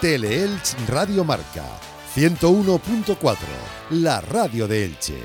Teleelch Radio Marca 101.4, la radio de Elche.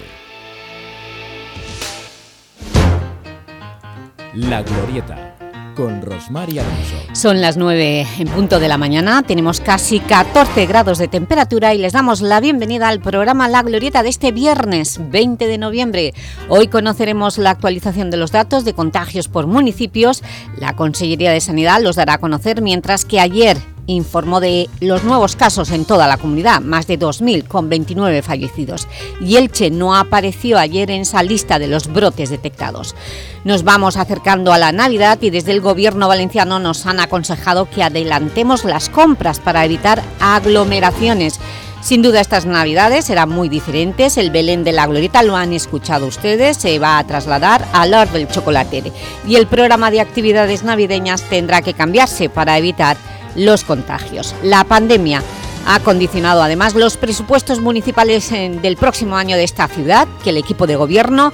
La Glorieta con Rosmar Alonso. Son las 9 en punto de la mañana, tenemos casi 14 grados de temperatura y les damos la bienvenida al programa La Glorieta de este viernes 20 de noviembre. Hoy conoceremos la actualización de los datos de contagios por municipios. La Consellería de Sanidad los dará a conocer, mientras que ayer informó de los nuevos casos en toda la comunidad, más de 2.000 con 29 fallecidos. Y Elche no apareció ayer en esa lista de los brotes detectados. Nos vamos acercando a la Navidad y desde el Gobierno valenciano nos han aconsejado que adelantemos las compras para evitar aglomeraciones. Sin duda estas navidades serán muy diferentes, el Belén de la Glorieta lo han escuchado ustedes, se va a trasladar al Lord del Chocolate y el programa de actividades navideñas tendrá que cambiarse para evitar los contagios. La pandemia ha condicionado además los presupuestos municipales del próximo año de esta ciudad, que el equipo de gobierno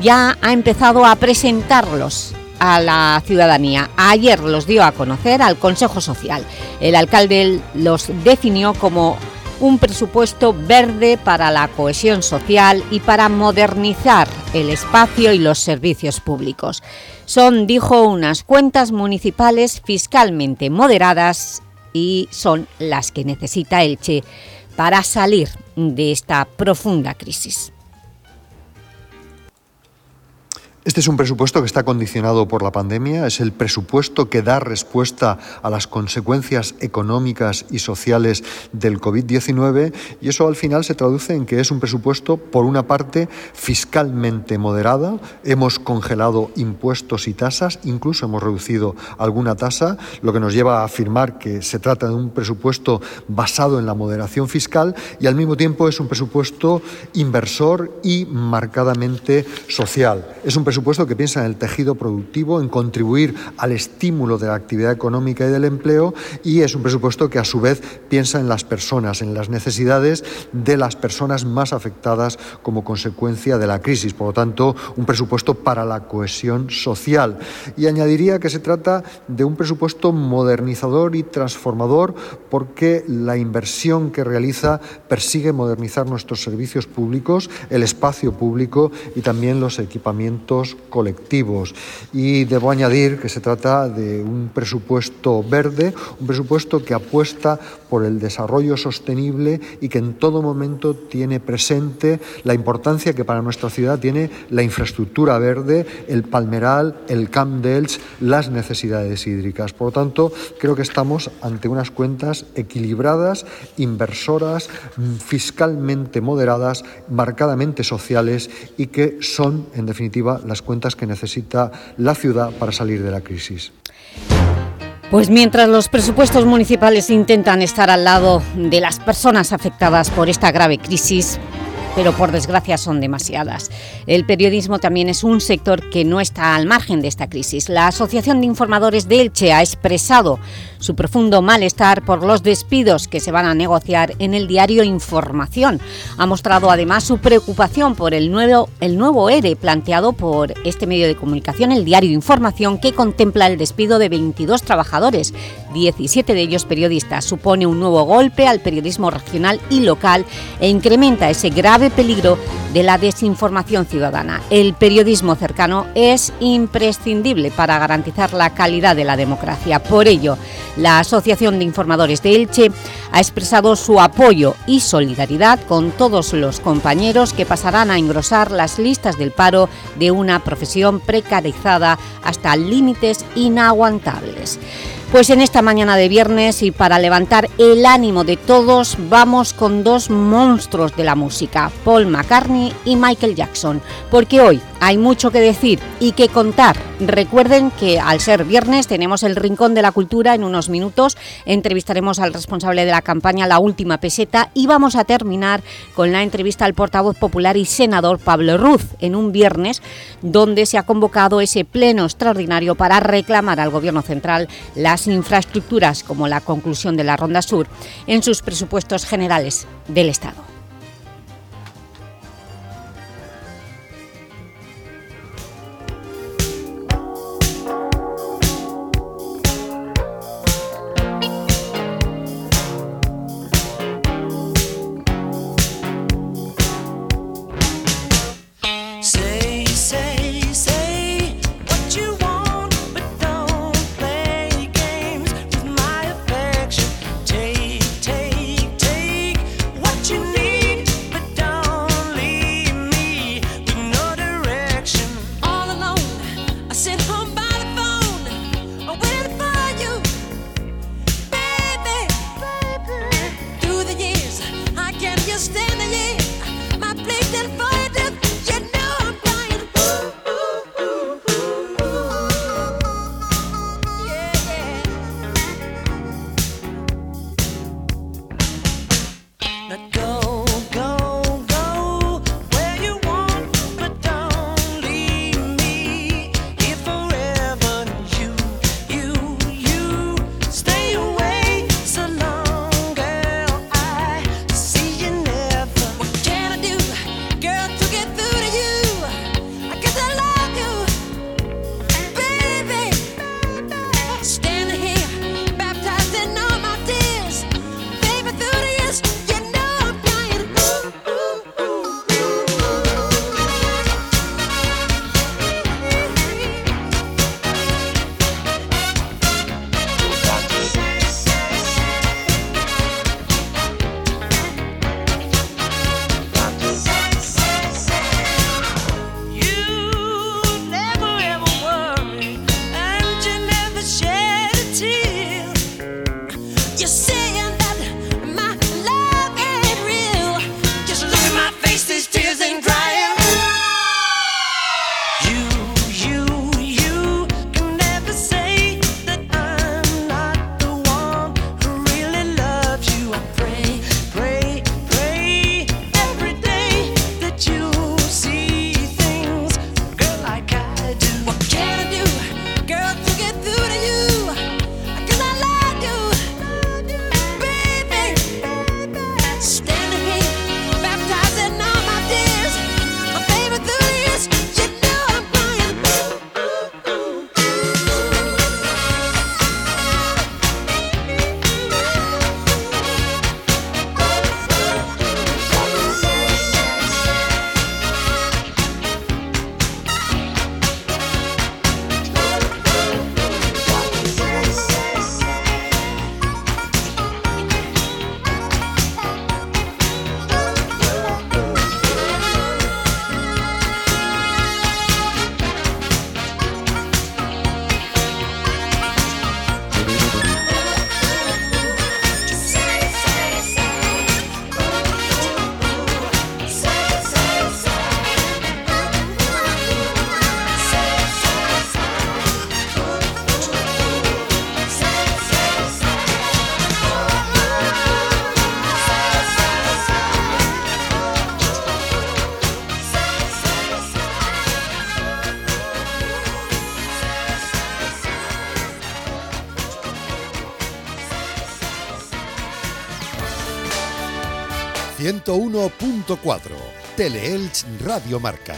ya ha empezado a presentarlos a la ciudadanía. Ayer los dio a conocer al Consejo Social. El alcalde los definió como un presupuesto verde para la cohesión social y para modernizar el espacio y los servicios públicos. Son, dijo, unas cuentas municipales fiscalmente moderadas y son las que necesita Elche para salir de esta profunda crisis. Este es un presupuesto que está condicionado por la pandemia, es el presupuesto que da respuesta a las consecuencias económicas y sociales del COVID-19 y eso al final se traduce en que es un presupuesto, por una parte, fiscalmente moderada, hemos congelado impuestos y tasas, incluso hemos reducido alguna tasa, lo que nos lleva a afirmar que se trata de un presupuesto basado en la moderación fiscal y al mismo tiempo es un presupuesto inversor y marcadamente social. Es un presupuesto que piensa en el tejido productivo, en contribuir al estímulo de la actividad económica y del empleo y es un presupuesto que a su vez piensa en las personas, en las necesidades de las personas más afectadas como consecuencia de la crisis. Por lo tanto, un presupuesto para la cohesión social. Y añadiría que se trata de un presupuesto modernizador y transformador porque la inversión que realiza persigue modernizar nuestros servicios públicos, el espacio público y también los equipamientos colectivos. Y debo añadir que se trata de un presupuesto verde, un presupuesto que apuesta por el desarrollo sostenible y que en todo momento tiene presente la importancia que para nuestra ciudad tiene la infraestructura verde, el palmeral, el Camp dels, las necesidades hídricas. Por lo tanto, creo que estamos ante unas cuentas equilibradas, inversoras, fiscalmente moderadas, marcadamente sociales y que son, en definitiva, las cuentas que necesita la ciudad para salir de la crisis. Pues mientras los presupuestos municipales intentan estar al lado de las personas afectadas por esta grave crisis, pero por desgracia son demasiadas. El periodismo también es un sector que no está al margen de esta crisis. La Asociación de Informadores de Elche ha expresado su profundo malestar por los despidos que se van a negociar en el diario Información. Ha mostrado además su preocupación por el nuevo, el nuevo ERE planteado por este medio de comunicación, el diario Información, que contempla el despido de 22 trabajadores, 17 de ellos periodistas. Supone un nuevo golpe al periodismo regional y local e incrementa ese grave peligro de la desinformación ciudadana. El periodismo cercano es imprescindible para garantizar la calidad de la democracia. Por ello, la Asociación de Informadores de Elche ha expresado su apoyo y solidaridad con todos los compañeros que pasarán a engrosar las listas del paro de una profesión precarizada hasta límites inaguantables. Pues en esta mañana de viernes y para levantar el ánimo de todos vamos con dos monstruos de la música, Paul McCartney y Michael Jackson, porque hoy hay mucho que decir y que contar. Recuerden que al ser viernes tenemos el Rincón de la Cultura en unos minutos, entrevistaremos al responsable de la campaña La Última Peseta y vamos a terminar con la entrevista al portavoz popular y senador Pablo Ruz en un viernes donde se ha convocado ese pleno extraordinario para reclamar al Gobierno Central las infraestructuras como la conclusión de la Ronda Sur en sus presupuestos generales del Estado. 101.4. Teleelch Radio Marca.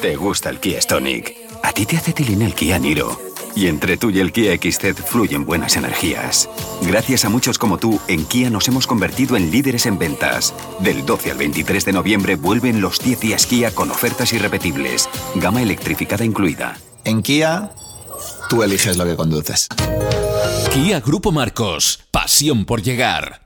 ¿Te gusta el Kia Stonic? A ti te hace tilín el Kia Niro. Y entre tú y el Kia XZ fluyen buenas energías. Gracias a muchos como tú, en Kia nos hemos convertido en líderes en ventas. Del 12 al 23 de noviembre vuelven los 10 días Kia con ofertas irrepetibles. Gama electrificada incluida. En Kia, tú eliges lo que conduces. Kia Grupo Marcos. Pasión por llegar.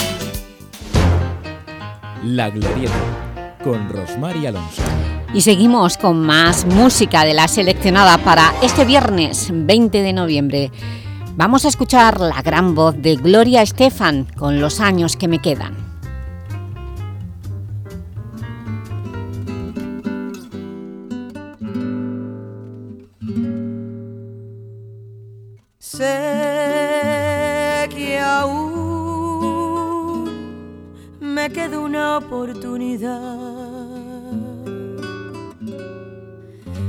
La Glorieta, con Rosmar y Alonso. Y seguimos con más música de la seleccionada para este viernes 20 de noviembre. Vamos a escuchar la gran voz de Gloria Estefan con Los años que me quedan. Sé que aún me queda una oportunidad.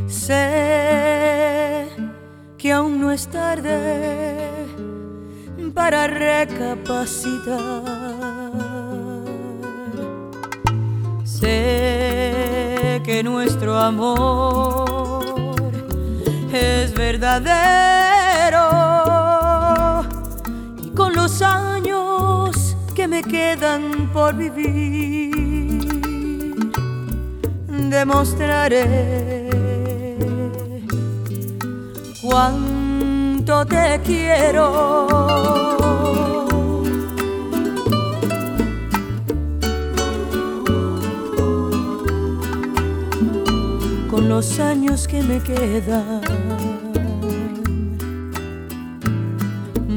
Sé que aún no es tarde para recapacitar. Sé que nuestro amor es verdadero quedan por vivir demostraré cuánto te quiero. Con los años que me quedan,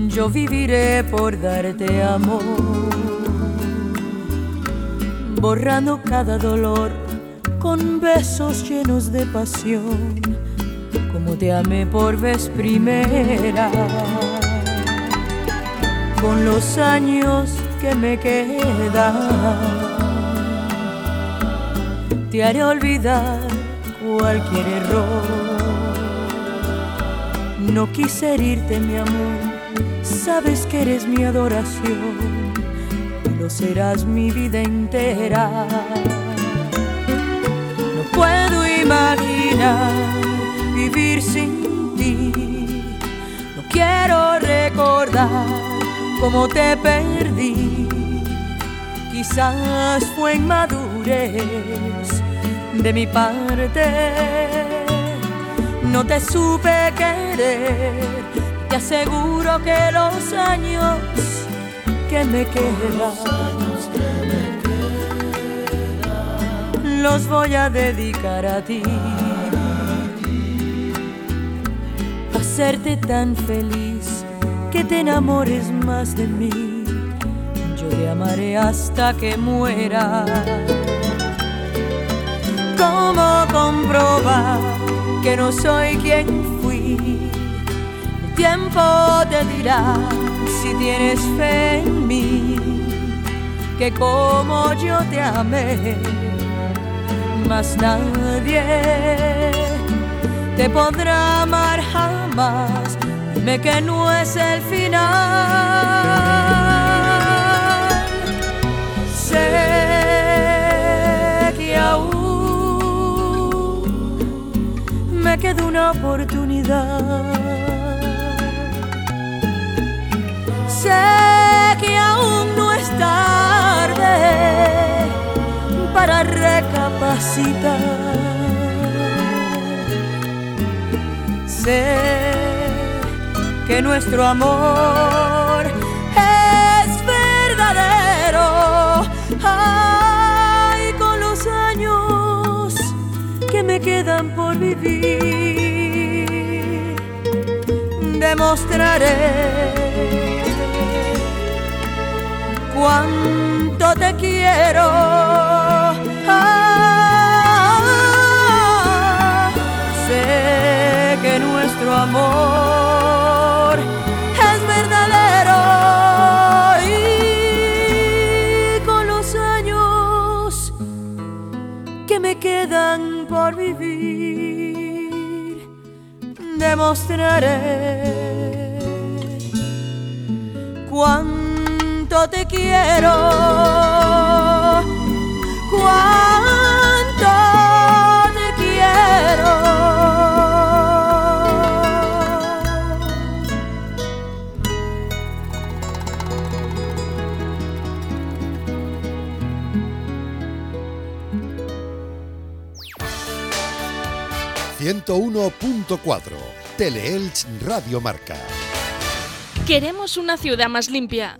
yo viviré por darte amor, borrando cada dolor con besos llenos de pasión como te amé por vez primera. Con los años que me quedan, te haré olvidar cualquier error. No quise herirte, mi amor, sabes que eres mi adoración lo serás mi vida entera. No puedo imaginar vivir sin ti. No quiero recordar cómo te perdí. Quizás fue inmadurez de mi parte. No te supe querer. Te aseguro que los años que me quedan los voy a dedicar a ti. hacerte tan feliz que te enamores más de mí. Yo te amaré hasta que muera. ¿Cómo comprobar que no soy quien fui? El tiempo te dirá si tienes fe en mí, que como yo te amé, más nadie te podrá amar jamás. Dime que no es el final. Sé que aún me queda una oportunidad. Sé que aún no es tarde para recapacitar. sé que nuestro amor es verdadero. Ay, con los años que me quedan por vivir, demostraré cuánto te quiero. Ah, sé que nuestro amor es verdadero y con los años que me quedan por vivir, demostraré cuánto te quiero, cuánto te quiero. 101.4 Teleelch Radio Marca. Queremos una ciudad más limpia.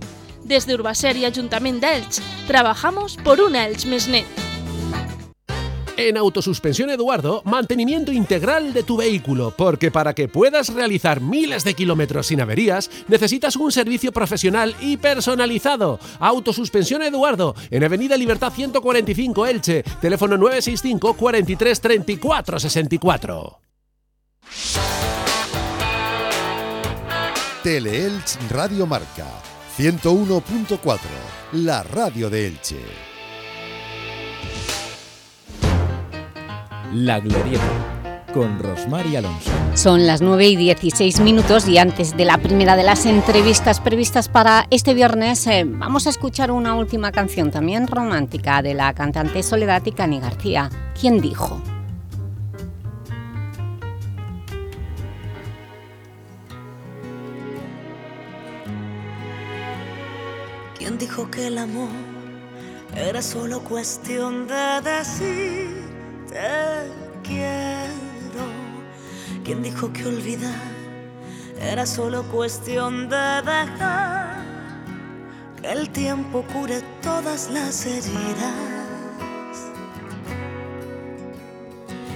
Desde Urbaser y Ayuntamiento de Elche trabajamos por una Elche Mesnet. En Autosuspensión Eduardo, mantenimiento integral de tu vehículo, porque para que puedas realizar miles de kilómetros sin averías, necesitas un servicio profesional y personalizado. Autosuspensión Eduardo, en Avenida Libertad 145 Elche, teléfono 965 43 34 64. Teleelch Radio Marca 101.4, la radio de Elche. La Glorieta, con Rosmar y Alonso. Son las 9 y 16 minutos y antes de la primera de las entrevistas previstas para este viernes eh, vamos a escuchar una última canción también romántica de la cantante Soledad y Cani García. ¿Quién dijo? ¿Quién dijo que el amor era solo cuestión de decir te quiero? ¿Quién dijo que olvidar era solo cuestión de dejar que el tiempo cure todas las heridas?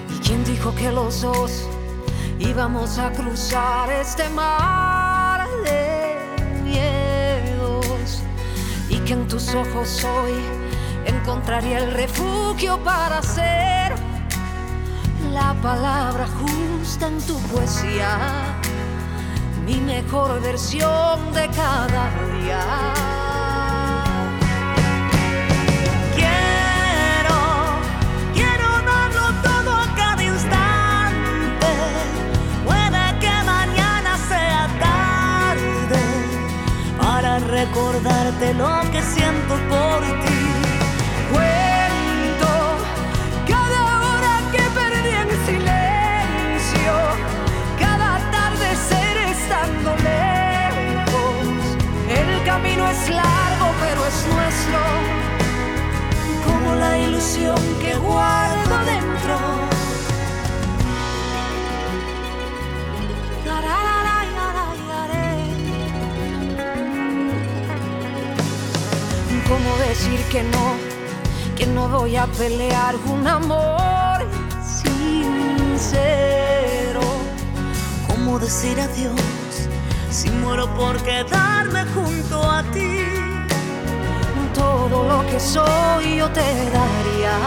¿Y quién dijo que los dos íbamos a cruzar este mar de? Y que en tus ojos hoy encontraría el refugio para ser la palabra justa en tu poesía, mi mejor versión de cada día. Recordarte lo que siento por ti. Cuento cada hora que perdí en silencio, cada atardecer estando lejos. El camino es largo, pero es nuestro, como la ilusión que guardo dentro. ¿Cómo decir que no? Que no voy a pelear un amor sincero. ¿Cómo decir adiós si muero por quedarme junto a ti? Todo lo que soy yo te daría.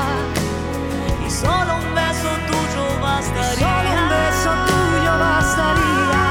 Y solo un beso tuyo bastaría. Solo un beso tuyo bastaría.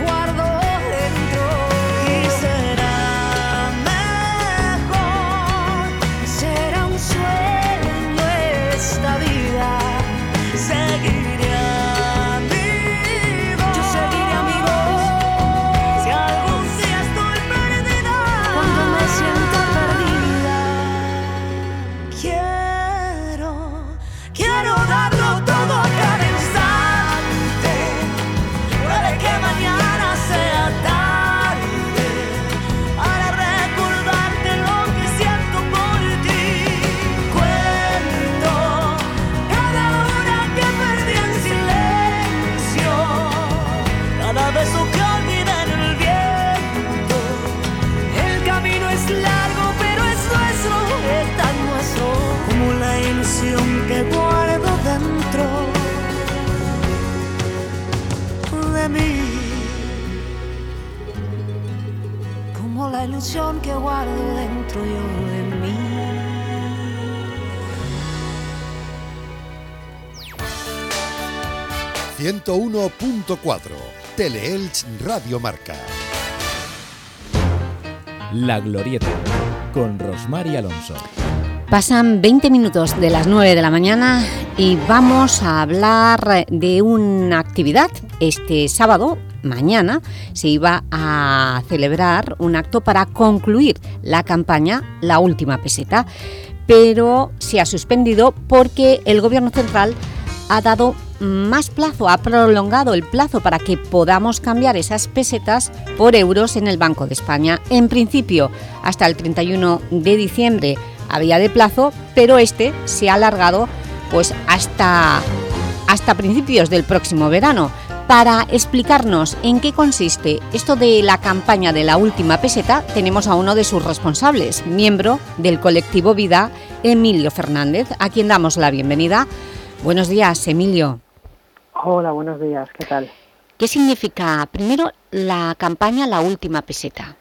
igual. Teleelch Radio Marca. La Glorieta, con Rosmar Alonso. Pasan 20 minutos de las 9 de la mañana y vamos a hablar de una actividad. Este sábado, mañana, se iba a celebrar un acto para concluir la campaña La Última Peseta, pero se ha suspendido porque el Gobierno Central ha dado más plazo, ha prolongado el plazo para que podamos cambiar esas pesetas por euros en el Banco de España. En principio, hasta el 31 de diciembre había de plazo, pero este se ha alargado pues hasta, hasta principios del próximo verano. Para explicarnos en qué consiste esto de la campaña de la última peseta, tenemos a uno de sus responsables, miembro del colectivo Vida, Emilio Fernández, a quien damos la bienvenida. Buenos días, Emilio. Hola, buenos días, ¿qué tal? ¿Qué significa, primero, la campaña La Última Peseta?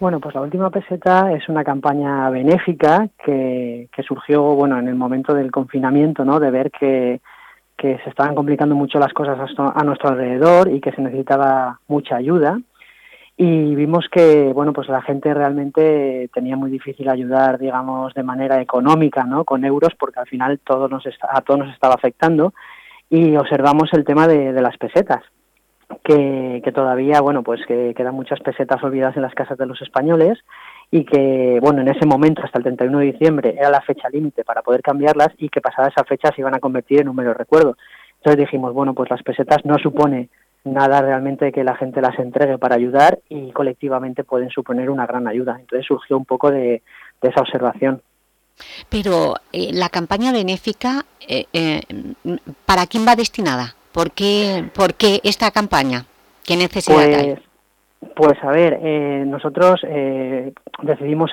Bueno, pues La Última Peseta es una campaña benéfica que, surgió bueno, en el momento del confinamiento, ¿no? de ver que, que se estaban complicando mucho las cosas a nuestro alrededor y que se necesitaba mucha ayuda. Y vimos que, bueno, pues la gente realmente tenía muy difícil ayudar, digamos, de manera económica, ¿no? Con euros, porque al final todo nos a todos nos estaba afectando y observamos el tema de, las pesetas, que, todavía, bueno, pues que quedan muchas pesetas olvidadas en las casas de los españoles y que, bueno, en ese momento, hasta el 31 de diciembre, era la fecha límite para poder cambiarlas y que pasada esa fecha se iban a convertir en un mero recuerdo. Entonces dijimos, bueno, pues las pesetas no supone nada realmente que la gente las entregue para ayudar y colectivamente pueden suponer una gran ayuda. Entonces surgió un poco de esa observación. Pero eh, la campaña benéfica, eh, eh, ¿para quién va destinada? ¿Por qué, ¿Por qué esta campaña? ¿Qué necesidad pues, hay? Pues a ver, nosotros decidimos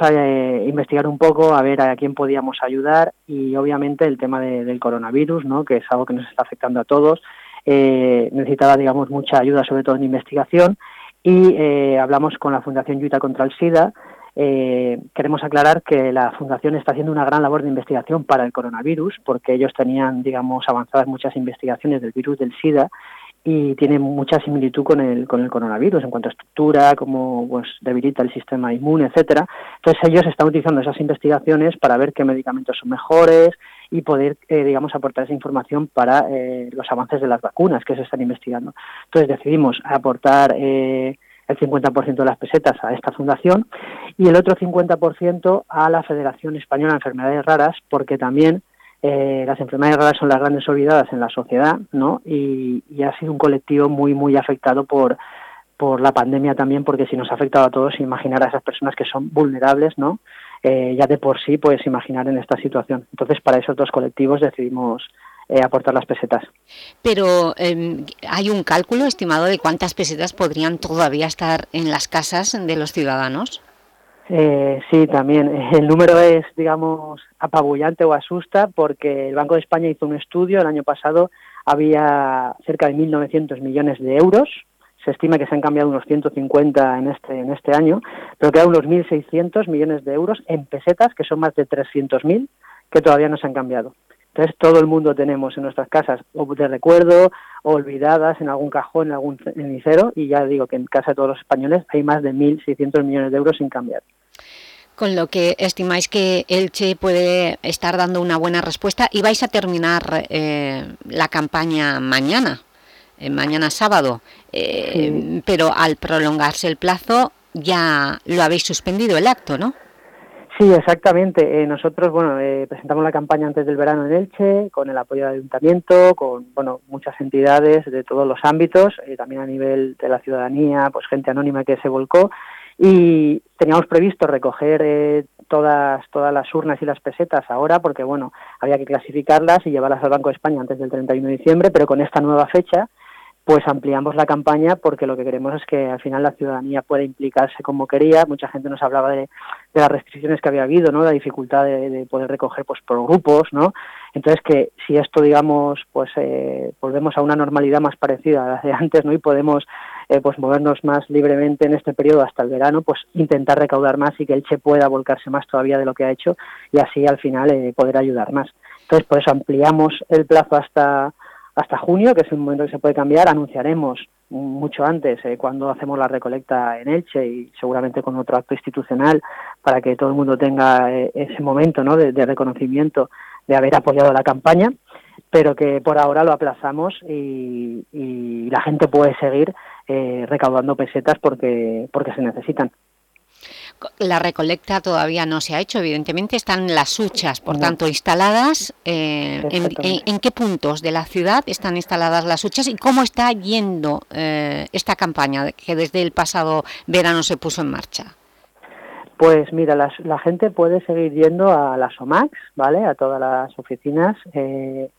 investigar un poco, a ver a quién podíamos ayudar y obviamente el tema del coronavirus, ¿no? que es algo que nos está afectando a todos, necesitaba digamos mucha ayuda sobre todo en investigación y hablamos con la Fundación Yuta contra el SIDA eh, queremos aclarar que la Fundación está haciendo una gran labor de investigación para el coronavirus, porque ellos tenían, digamos, avanzadas muchas investigaciones del virus del SIDA y tienen mucha similitud con el, con el coronavirus en cuanto a estructura, cómo pues, debilita el sistema inmune, etcétera. Entonces ellos están utilizando esas investigaciones para ver qué medicamentos son mejores y poder, eh, digamos, aportar esa información para eh, los avances de las vacunas que se están investigando. Entonces decidimos aportar eh, el 50% de las pesetas a esta fundación y el otro 50% a la Federación Española de Enfermedades Raras, porque también eh, las enfermedades raras son las grandes olvidadas en la sociedad, ¿no? Y, ha sido un colectivo muy, muy afectado por, por la pandemia también, porque si nos ha afectado a todos, imaginar a esas personas que son vulnerables, ¿no? Eh, ya de por sí, puedes imaginar en esta situación. Entonces, para esos dos colectivos decidimos eh, aportar las pesetas. Pero em, ¿hay un cálculo estimado de cuántas pesetas podrían todavía estar en las casas de los ciudadanos? Eh, sí, también. El número es, digamos, apabullante o asusta porque el Banco de España hizo un estudio el año pasado, había cerca de 1.900 millones de euros, se estima que se han cambiado unos 150 en este, en este año, pero quedan unos 1.600 millones de euros en pesetas, que son más de 300.000, que todavía no se han cambiado. Entonces todo el mundo tenemos en nuestras casas o de recuerdo o olvidadas en algún cajón, en algún cenicero y ya digo que en casa de todos los españoles hay más de 1.600 millones de euros sin cambiar. Con lo que estimáis que Elche puede estar dando una buena respuesta y vais a terminar eh, la campaña mañana, eh, mañana sábado, eh, pero al prolongarse el plazo ya lo habéis suspendido el acto, ¿no? Sí, exactamente. Eh, nosotros, bueno, eh, presentamos la campaña antes del verano en Elche, con el apoyo del Ayuntamiento, con, bueno, muchas entidades de todos los ámbitos, eh, también a nivel de la ciudadanía, pues gente anónima que se volcó, y teníamos previsto recoger todas, todas las urnas y las pesetas ahora, porque, bueno, había que clasificarlas y llevarlas al Banco de España antes del 31 de diciembre, pero con esta nueva fecha, pues ampliamos la campaña porque lo que queremos es que al final la ciudadanía pueda implicarse como quería. Mucha gente nos hablaba de, las restricciones que había habido, ¿no? La dificultad de, poder recoger pues por grupos, ¿no? Entonces que si esto, digamos, pues eh, volvemos a una normalidad más parecida a la de antes, ¿no? Y podemos eh, pues movernos más libremente en este periodo hasta el verano, pues intentar recaudar más y que el Che pueda volcarse más todavía de lo que ha hecho y así al final eh, poder ayudar más. Entonces, por eso ampliamos el plazo hasta hasta junio, que es un momento que se puede cambiar, anunciaremos mucho antes eh, cuando hacemos la recolecta en Elche y seguramente con otro acto institucional para que todo el mundo tenga eh, ese momento ¿no? de, reconocimiento de haber apoyado la campaña, pero que por ahora lo aplazamos y, la gente puede seguir eh, recaudando pesetas porque, porque se necesitan. La recolecta todavía no se ha hecho, evidentemente están las huchas, por tanto, instaladas. Eh, en, qué puntos de la ciudad están instaladas las huchas y cómo está yendo eh, esta campaña que desde el pasado verano se puso en marcha? Pues mira, la gente puede seguir yendo a las OMAX, ¿vale? A todas las oficinas, eh,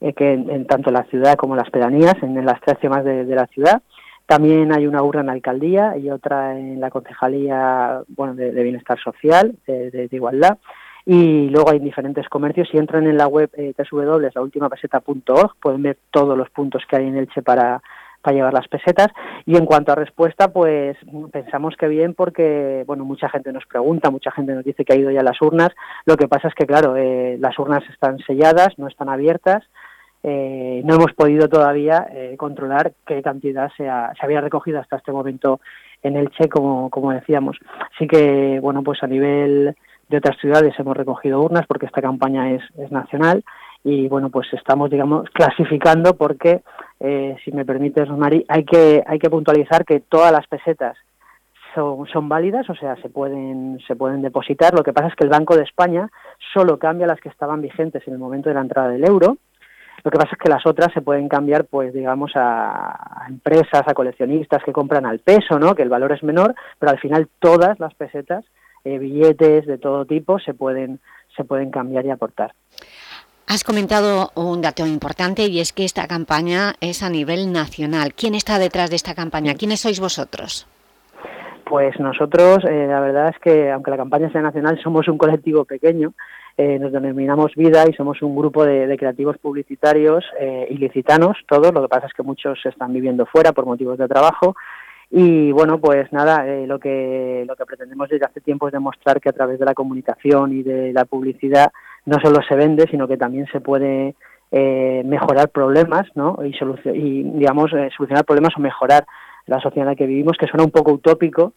que en, tanto la ciudad como las pedanías, en, las tres temas de la ciudad. También hay una urna en la alcaldía y otra en la concejalía bueno, de, bienestar social, de, igualdad. Y luego hay diferentes comercios. Si entran en la web eh, www.laultimapeseta.org pueden ver todos los puntos que hay en Elche para, para llevar las pesetas. Y en cuanto a respuesta, pues pensamos que bien porque, bueno, mucha gente nos pregunta, mucha gente nos dice que ha ido ya a las urnas. Lo que pasa es que, claro, eh, las urnas están selladas, no están abiertas eh, no hemos podido todavía eh, controlar qué cantidad se, había recogido hasta este momento en el Che, como, como decíamos. Así que, bueno, pues a nivel de otras ciudades hemos recogido urnas porque esta campaña es, es nacional y, bueno, pues estamos, digamos, clasificando porque, eh, si me permites, Mari, hay que, hay que puntualizar que todas las pesetas son, son, válidas, o sea, se pueden, se pueden depositar. Lo que pasa es que el Banco de España solo cambia las que estaban vigentes en el momento de la entrada del euro lo que pasa es que las otras se pueden cambiar, pues digamos, a, empresas, a coleccionistas que compran al peso, ¿no? Que el valor es menor, pero al final todas las pesetas, eh, billetes de todo tipo, se pueden, se pueden cambiar y aportar. Has comentado un dato importante y es que esta campaña es a nivel nacional. ¿Quién está detrás de esta campaña? ¿Quiénes sois vosotros? Pues nosotros, eh, la verdad es que aunque la campaña sea nacional, somos un colectivo pequeño eh, nos denominamos Vida y somos un grupo de, creativos publicitarios eh, ilicitanos, todos, lo que pasa es que muchos están viviendo fuera por motivos de trabajo y bueno, pues nada, eh, lo, que, lo que pretendemos desde hace tiempo es demostrar que a través de la comunicación y de la publicidad no solo se vende, sino que también se puede eh, mejorar problemas ¿no? y, y digamos, solucionar problemas o mejorar la sociedad en la que vivimos, que suena un poco utópico,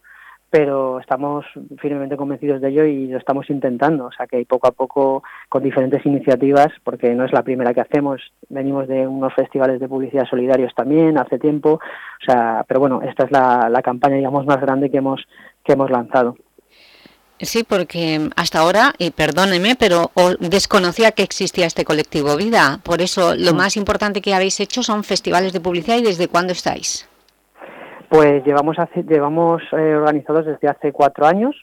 pero estamos firmemente convencidos de ello y lo estamos intentando. O sea que poco a poco, con diferentes iniciativas, porque no es la primera que hacemos, venimos de unos festivales de publicidad solidarios también hace tiempo. O sea, pero bueno, esta es la, campaña, digamos, más grande que hemos, que hemos lanzado. Sí, porque hasta ahora, y perdóneme, pero desconocía que existía este colectivo Vida. Por eso, lo más importante que habéis hecho son festivales de publicidad y ¿desde cuándo estáis? Pues llevamos, llevamos eh, organizados desde hace cuatro años.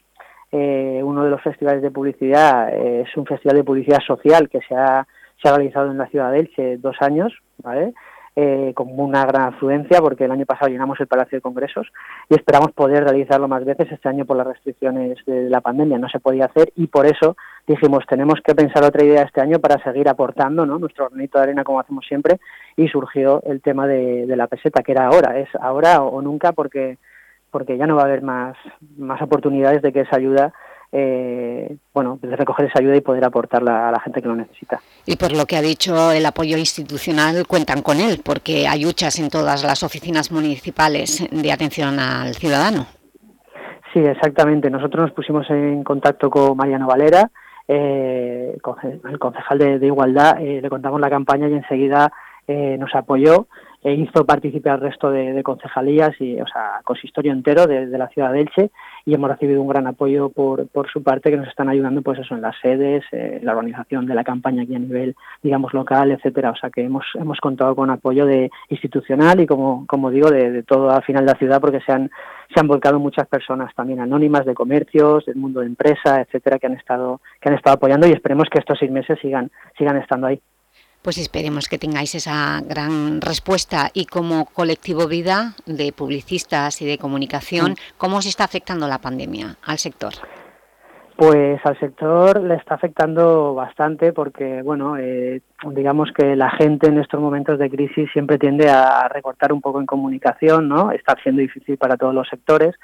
Eh, uno de los festivales de publicidad eh, es un festival de publicidad social que se ha, se ha realizado en la ciudad de Elche dos años, ¿vale? Eh, con una gran afluencia porque el año pasado llenamos el Palacio de Congresos y esperamos poder realizarlo más veces este año por las restricciones de la pandemia. No se podía hacer y por eso dijimos tenemos que pensar otra idea este año para seguir aportando nuestro granito de arena como hacemos siempre y surgió el tema de, de la peseta que era ahora, es ahora o nunca porque porque ya no va a haber más, más oportunidades de que esa ayuda eh, bueno, de recoger esa ayuda y poder aportarla a la gente que lo necesita. Y por lo que ha dicho el apoyo institucional, cuentan con él, porque hay huchas en todas las oficinas municipales de atención al ciudadano. Sí, exactamente. Nosotros nos pusimos en contacto con Mariano Valera, eh, el concejal de, Igualdad, eh, le contamos la campaña y enseguida eh, nos apoyó e hizo participar al resto de, concejalías y, o sea, consistorio entero de, la ciudad de Elche y hemos recibido un gran apoyo por, por su parte que nos están ayudando pues eso en las sedes, eh, la organización de la campaña aquí a nivel digamos local, etcétera, o sea que hemos hemos contado con apoyo de institucional y como como digo de, de todo al final de la ciudad porque se han se han volcado muchas personas también anónimas de comercios, del mundo de empresa, etcétera que han estado que han estado apoyando y esperemos que estos seis meses sigan sigan estando ahí. Pues esperemos que tengáis esa gran respuesta y como colectivo vida de publicistas y de comunicación, ¿cómo se está afectando la pandemia al sector? Pues al sector le está afectando bastante porque, bueno, eh, digamos que la gente en estos momentos de crisis siempre tiende a recortar un poco en comunicación, ¿no? Está siendo difícil para todos los sectores.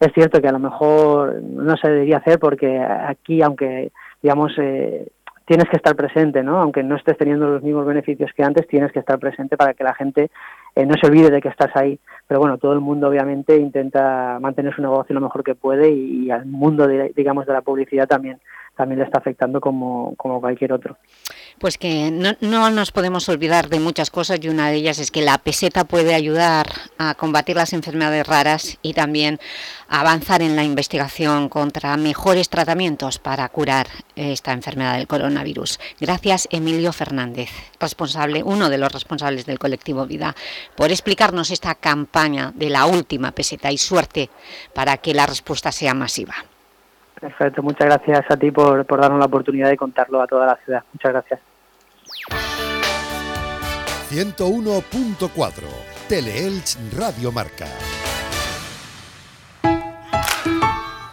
Es cierto que a lo mejor no se debería hacer porque aquí, aunque, digamos, eh, tienes que estar presente, ¿no? Aunque no estés teniendo los mismos beneficios que antes, tienes que estar presente para que la gente eh, no se olvide de que estás ahí. Pero bueno, todo el mundo obviamente intenta mantener su negocio lo mejor que puede y, al mundo, de, digamos, de la publicidad también también le está afectando como, como cualquier otro. Pues que no, no, nos podemos olvidar de muchas cosas y una de ellas es que la peseta puede ayudar a combatir las enfermedades raras y también avanzar en la investigación contra mejores tratamientos para curar esta enfermedad del coronavirus. Gracias Emilio Fernández, responsable, uno de los responsables del colectivo Vida, por explicarnos esta campaña de la última peseta y suerte para que la respuesta sea masiva. Perfecto, muchas gracias a ti por, por darnos la oportunidad de contarlo a toda la ciudad. Muchas gracias. 101.4 Teleelch Radio Marca.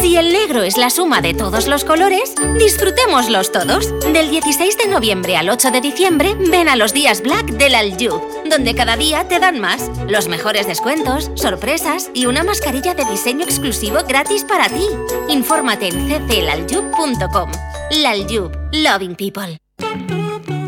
Si el negro es la suma de todos los colores, disfrutémoslos todos. Del 16 de noviembre al 8 de diciembre, ven a los días Black del Aljub, donde cada día te dan más, los mejores descuentos, sorpresas y una mascarilla de diseño exclusivo gratis para ti. Infórmate en cclaljub.com. Laljub, loving people.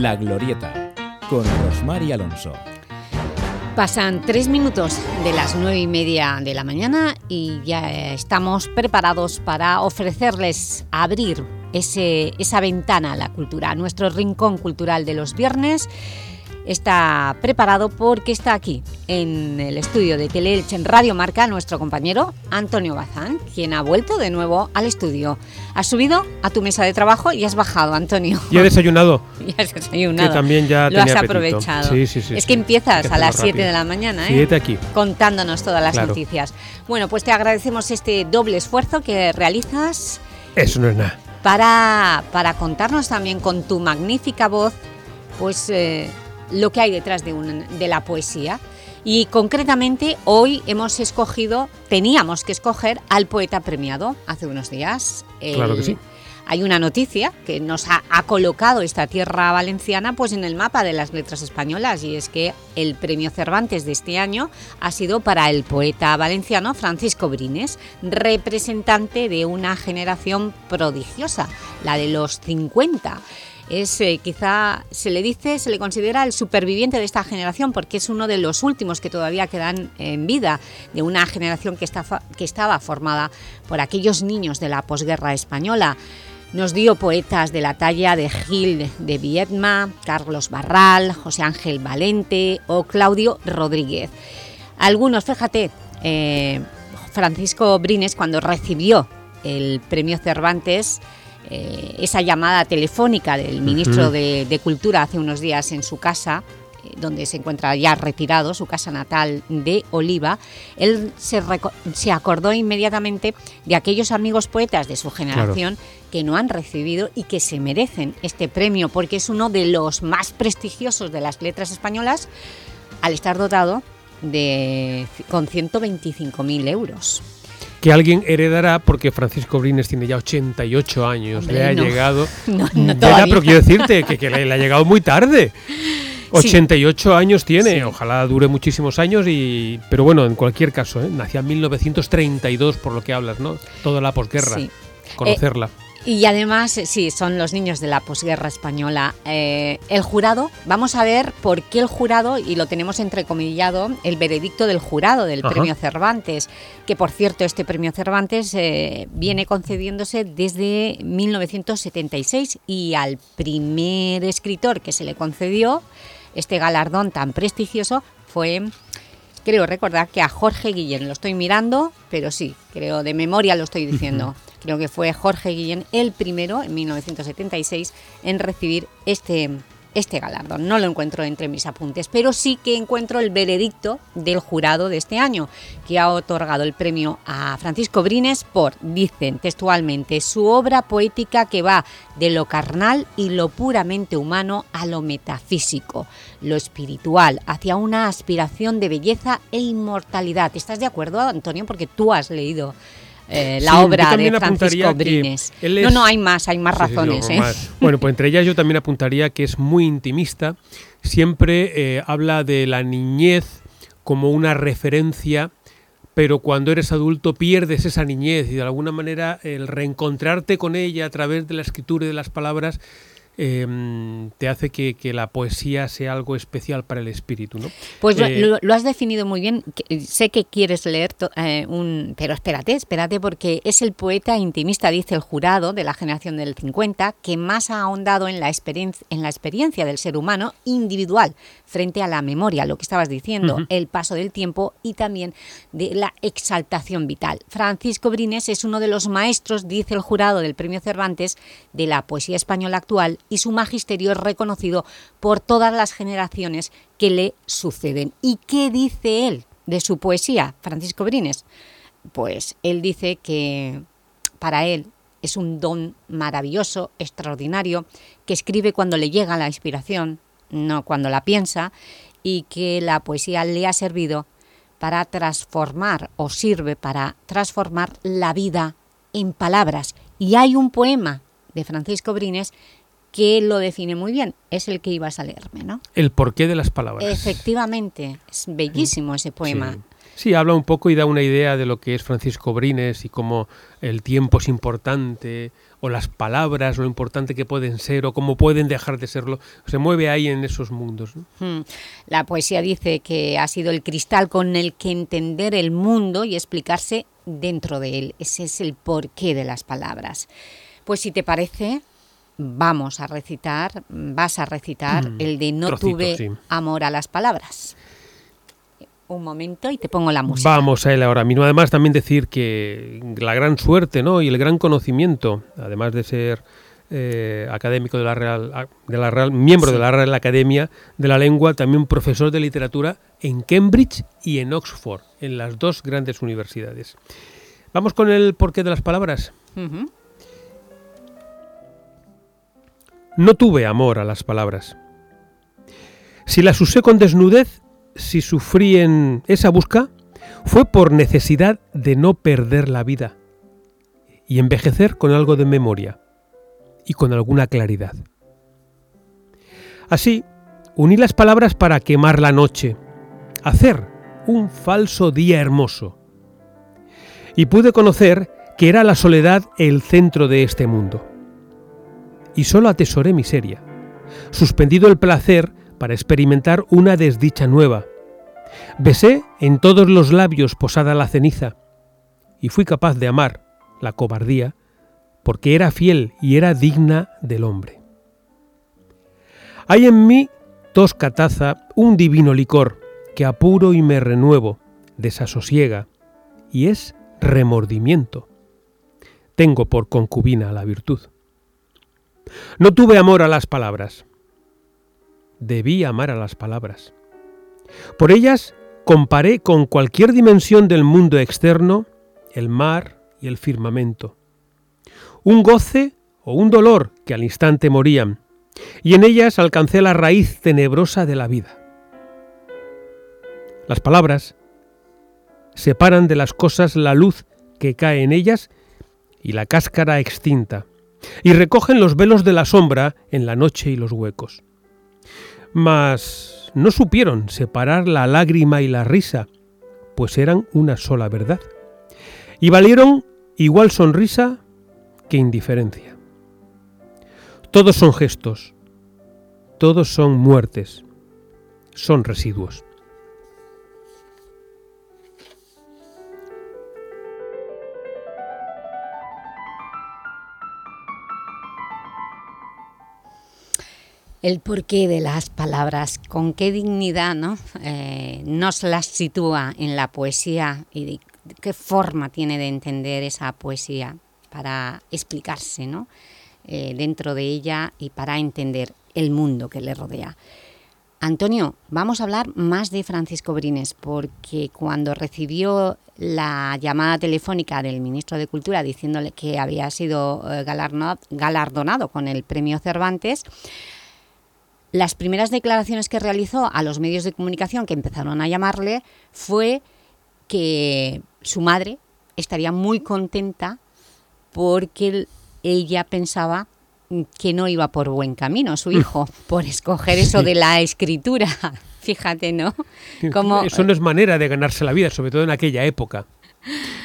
La Glorieta, con Rosmar y Alonso. Pasan tres minutos de las nueve y media de la mañana y ya estamos preparados para ofrecerles abrir ese, esa ventana a la cultura, nuestro rincón cultural de los viernes está preparado porque está aquí en el estudio de Teleelch en Radio Marca nuestro compañero Antonio Bazán, quien ha vuelto de nuevo al estudio. Has subido a tu mesa de trabajo y has bajado, Antonio. Y he desayunado. y has desayunado. Que también ya Lo has aprovechado. Sí, sí, sí, es que empiezas a las hacerlo 7 de la mañana, ¿eh? Siete aquí. Contándonos todas las Claro. noticias. Bueno, pues te agradecemos este doble esfuerzo que realizas Eso no es nada. para, para contarnos también con tu magnífica voz pues eh, lo que hay detrás de, un- de la poesía. Y concretamente hoy hemos escogido, teníamos que escoger al poeta premiado hace unos días. Claro que sí. Hay una noticia que nos ha, ha colocado esta tierra valenciana pues en el mapa de las letras españolas y es que el premio Cervantes de este año ha sido para el poeta valenciano Francisco Brines, representante de una generación prodigiosa, la de los 50 es eh, quizá se le dice, se le considera el superviviente de esta generación porque es uno de los últimos que todavía quedan en vida de una generación que, que estaba formada por aquellos niños de la posguerra española. Nos dio poetas de la talla de Gil de Viedma, Carlos Barral, José Ángel Valente o Claudio Rodríguez. Algunos, fíjate, eh, Francisco Brines cuando recibió el premio Cervantes, eh, esa llamada telefónica del ministro de, de Cultura hace unos días en su casa, eh, donde se encuentra ya retirado, su casa natal de Oliva, él se acordó inmediatamente de aquellos amigos poetas de su generación que no han recibido y que se merecen este premio, porque es uno de los más prestigiosos de las letras españolas, al estar dotado de, con 125.000 euros. Que alguien heredará porque Francisco Brines tiene ya 88 años. Hombre, le ha no. llegado. No, no todavía. pero quiero decirte que, que le, le ha llegado muy tarde. 88 años tiene, ojalá dure muchísimos años, y pero bueno, en cualquier caso, ¿eh? nació en 1932, por lo que hablas, ¿no? Toda la posguerra, Sí. conocerla. Y además, eh, sí, son los niños de la posguerra española. Eh, el jurado, vamos a ver por qué el jurado, y lo tenemos entrecomillado, el veredicto del jurado del Ajá. premio Cervantes, que por cierto este premio Cervantes eh, viene concediéndose desde 1976 y al primer escritor que se le concedió este galardón tan prestigioso fue... Creo recordar que a Jorge Guillén, lo estoy mirando, pero sí, creo de memoria lo estoy diciendo. Creo que fue Jorge Guillén el primero, en 1976, en recibir este, este galardón. No lo encuentro entre mis apuntes, pero sí que encuentro el veredicto del jurado de este año, que ha otorgado el premio a Francisco Brines por, dicen textualmente, su obra poética que va de lo carnal y lo puramente humano a lo metafísico, lo espiritual, hacia una aspiración de belleza e inmortalidad. ¿Estás de acuerdo, Antonio? Porque tú has leído eh, la Sí, obra de Francisco Brines. No, no, hay más, hay más Sí, sí, sí, razones. no, ¿eh? más. Bueno, pues entre ellas yo también apuntaría que es muy intimista, siempre eh, habla de la niñez como una referencia, pero cuando eres adulto pierdes esa niñez y de alguna manera el reencontrarte con ella a través de la escritura y de las palabras eh, te hace que, que la poesía sea algo especial para el espíritu. ¿no? Pues lo, Eh, lo- lo has definido muy bien. que- Sé que quieres leer eh, un... Pero espérate, espérate, porque es el poeta intimista, dice el jurado, de la generación del 50, que más ha ahondado en la, en la experiencia del ser humano individual frente a la memoria, lo que estabas diciendo, el paso del tiempo y también de la exaltación vital. Francisco Brines es uno de los maestros, dice el jurado del Premio Cervantes, de la poesía española actual y su magisterio es reconocido por todas las generaciones que le suceden. ¿Y qué dice él de su poesía, Francisco Brines? Pues él dice que para él es un don maravilloso, extraordinario, que escribe cuando le llega la inspiración, no cuando la piensa, y que la poesía le ha servido para transformar o sirve para transformar la vida en palabras. Y hay un poema de Francisco Brines que lo define muy bien, es el que ibas a leerme, ¿no? el porqué de las palabras. Efectivamente, es bellísimo ese poema. Sí. Sí, habla un poco y da una idea de lo que es Francisco Brines y cómo el tiempo es importante, o las palabras, lo importante que pueden ser, o cómo pueden dejar de serlo. Se mueve ahí en esos mundos. ¿no? Hmm. La poesía dice que ha sido el cristal con el que entender el mundo y explicarse dentro de él. Ese es el porqué de las palabras. Pues si te parece, vamos a recitar, vas a recitar Mm, el de No trocito, tuve sí. amor a las palabras. Un momento y te pongo la música. Vamos a él ahora mismo. Además, también decir que la gran suerte ¿no? y el gran conocimiento, además de ser eh, académico de la Real, de la Real miembro Sí. de la Real Academia de la Lengua, también profesor de literatura en Cambridge y en Oxford, en las dos grandes universidades. Vamos con el porqué de las palabras. No tuve amor a las palabras. Si las usé con desnudez, si sufrí en esa busca, fue por necesidad de no perder la vida y envejecer con algo de memoria y con alguna claridad. Así, uní las palabras para quemar la noche, hacer un falso día hermoso. Y pude conocer que era la soledad el centro de este mundo y solo atesoré miseria, suspendido el placer para experimentar una desdicha nueva. Besé en todos los labios posada la ceniza, y fui capaz de amar la cobardía, porque era fiel y era digna del hombre. Hay en mí tosca taza un divino licor, que apuro y me renuevo, desasosiega y es remordimiento. Tengo por concubina la virtud. No tuve amor a las palabras. Debí amar a las palabras. Por ellas comparé con cualquier dimensión del mundo externo el mar y el firmamento. Un goce o un dolor que al instante morían, y en ellas alcancé la raíz tenebrosa de la vida. Las palabras separan de las cosas la luz que cae en ellas y la cáscara extinta, y recogen los velos de la sombra en la noche y los huecos. Mas no supieron separar la lágrima y la risa, pues eran una sola verdad, y valieron igual sonrisa que indiferencia. Todos son gestos, todos son muertes, son residuos. El porqué de las palabras, con qué dignidad ¿no? Eh, nos las sitúa en la poesía y qué forma tiene de entender esa poesía para explicarse ¿no? Eh, dentro de ella y para entender el mundo que le rodea. Antonio, vamos a hablar más de Francisco Brines, porque cuando recibió la llamada telefónica del ministro de Cultura diciéndole que había sido eh, galardonado con el premio Cervantes, las primeras declaraciones que realizó a los medios de comunicación que empezaron a llamarle fue que su madre estaría muy contenta porque ella pensaba que no iba por buen camino su hijo, por escoger eso de la escritura. Fíjate, ¿no? Como, eso no es manera de ganarse la vida, sobre todo en aquella época.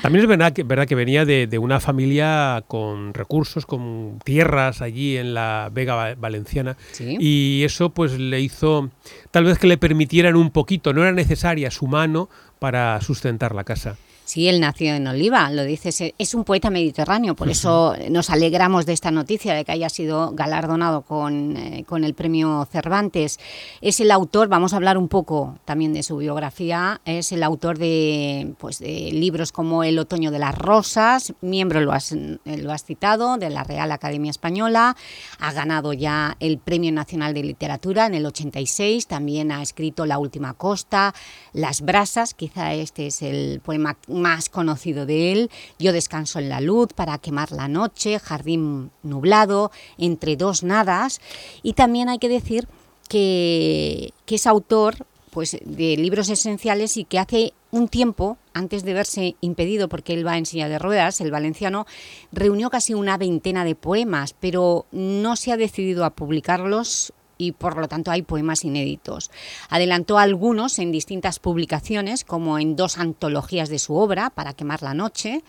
También es verdad que, verdad que venía de, una familia con recursos, con tierras allí en la Vega Valenciana y eso pues le hizo tal vez que le permitieran un poquito, no era necesaria su mano para sustentar la casa. Sí, él nació en Oliva, lo dices, es un poeta mediterráneo, por eso nos alegramos de esta noticia, de que haya sido galardonado con, eh, con, el premio Cervantes. Es el autor, vamos a hablar un poco también de su biografía, es el autor de, pues, de libros como El otoño de las rosas, miembro, lo has, lo has citado, de la Real Academia Española, ha ganado ya el Premio Nacional de Literatura en el 86, también ha escrito La última costa, Las brasas, quizá este es el poema más conocido de él, Yo descanso en la luz, Para quemar la noche, Jardín nublado, Entre dos nadas, y también hay que decir que, es autor pues, de libros esenciales y que hace un tiempo, antes de verse impedido porque él va en silla de ruedas, el valenciano, reunió casi una veintena de poemas, pero no se ha decidido a publicarlos y por lo tanto hay poemas inéditos. Adelantó algunos en distintas publicaciones, como en dos antologías de su obra, Para quemar la noche,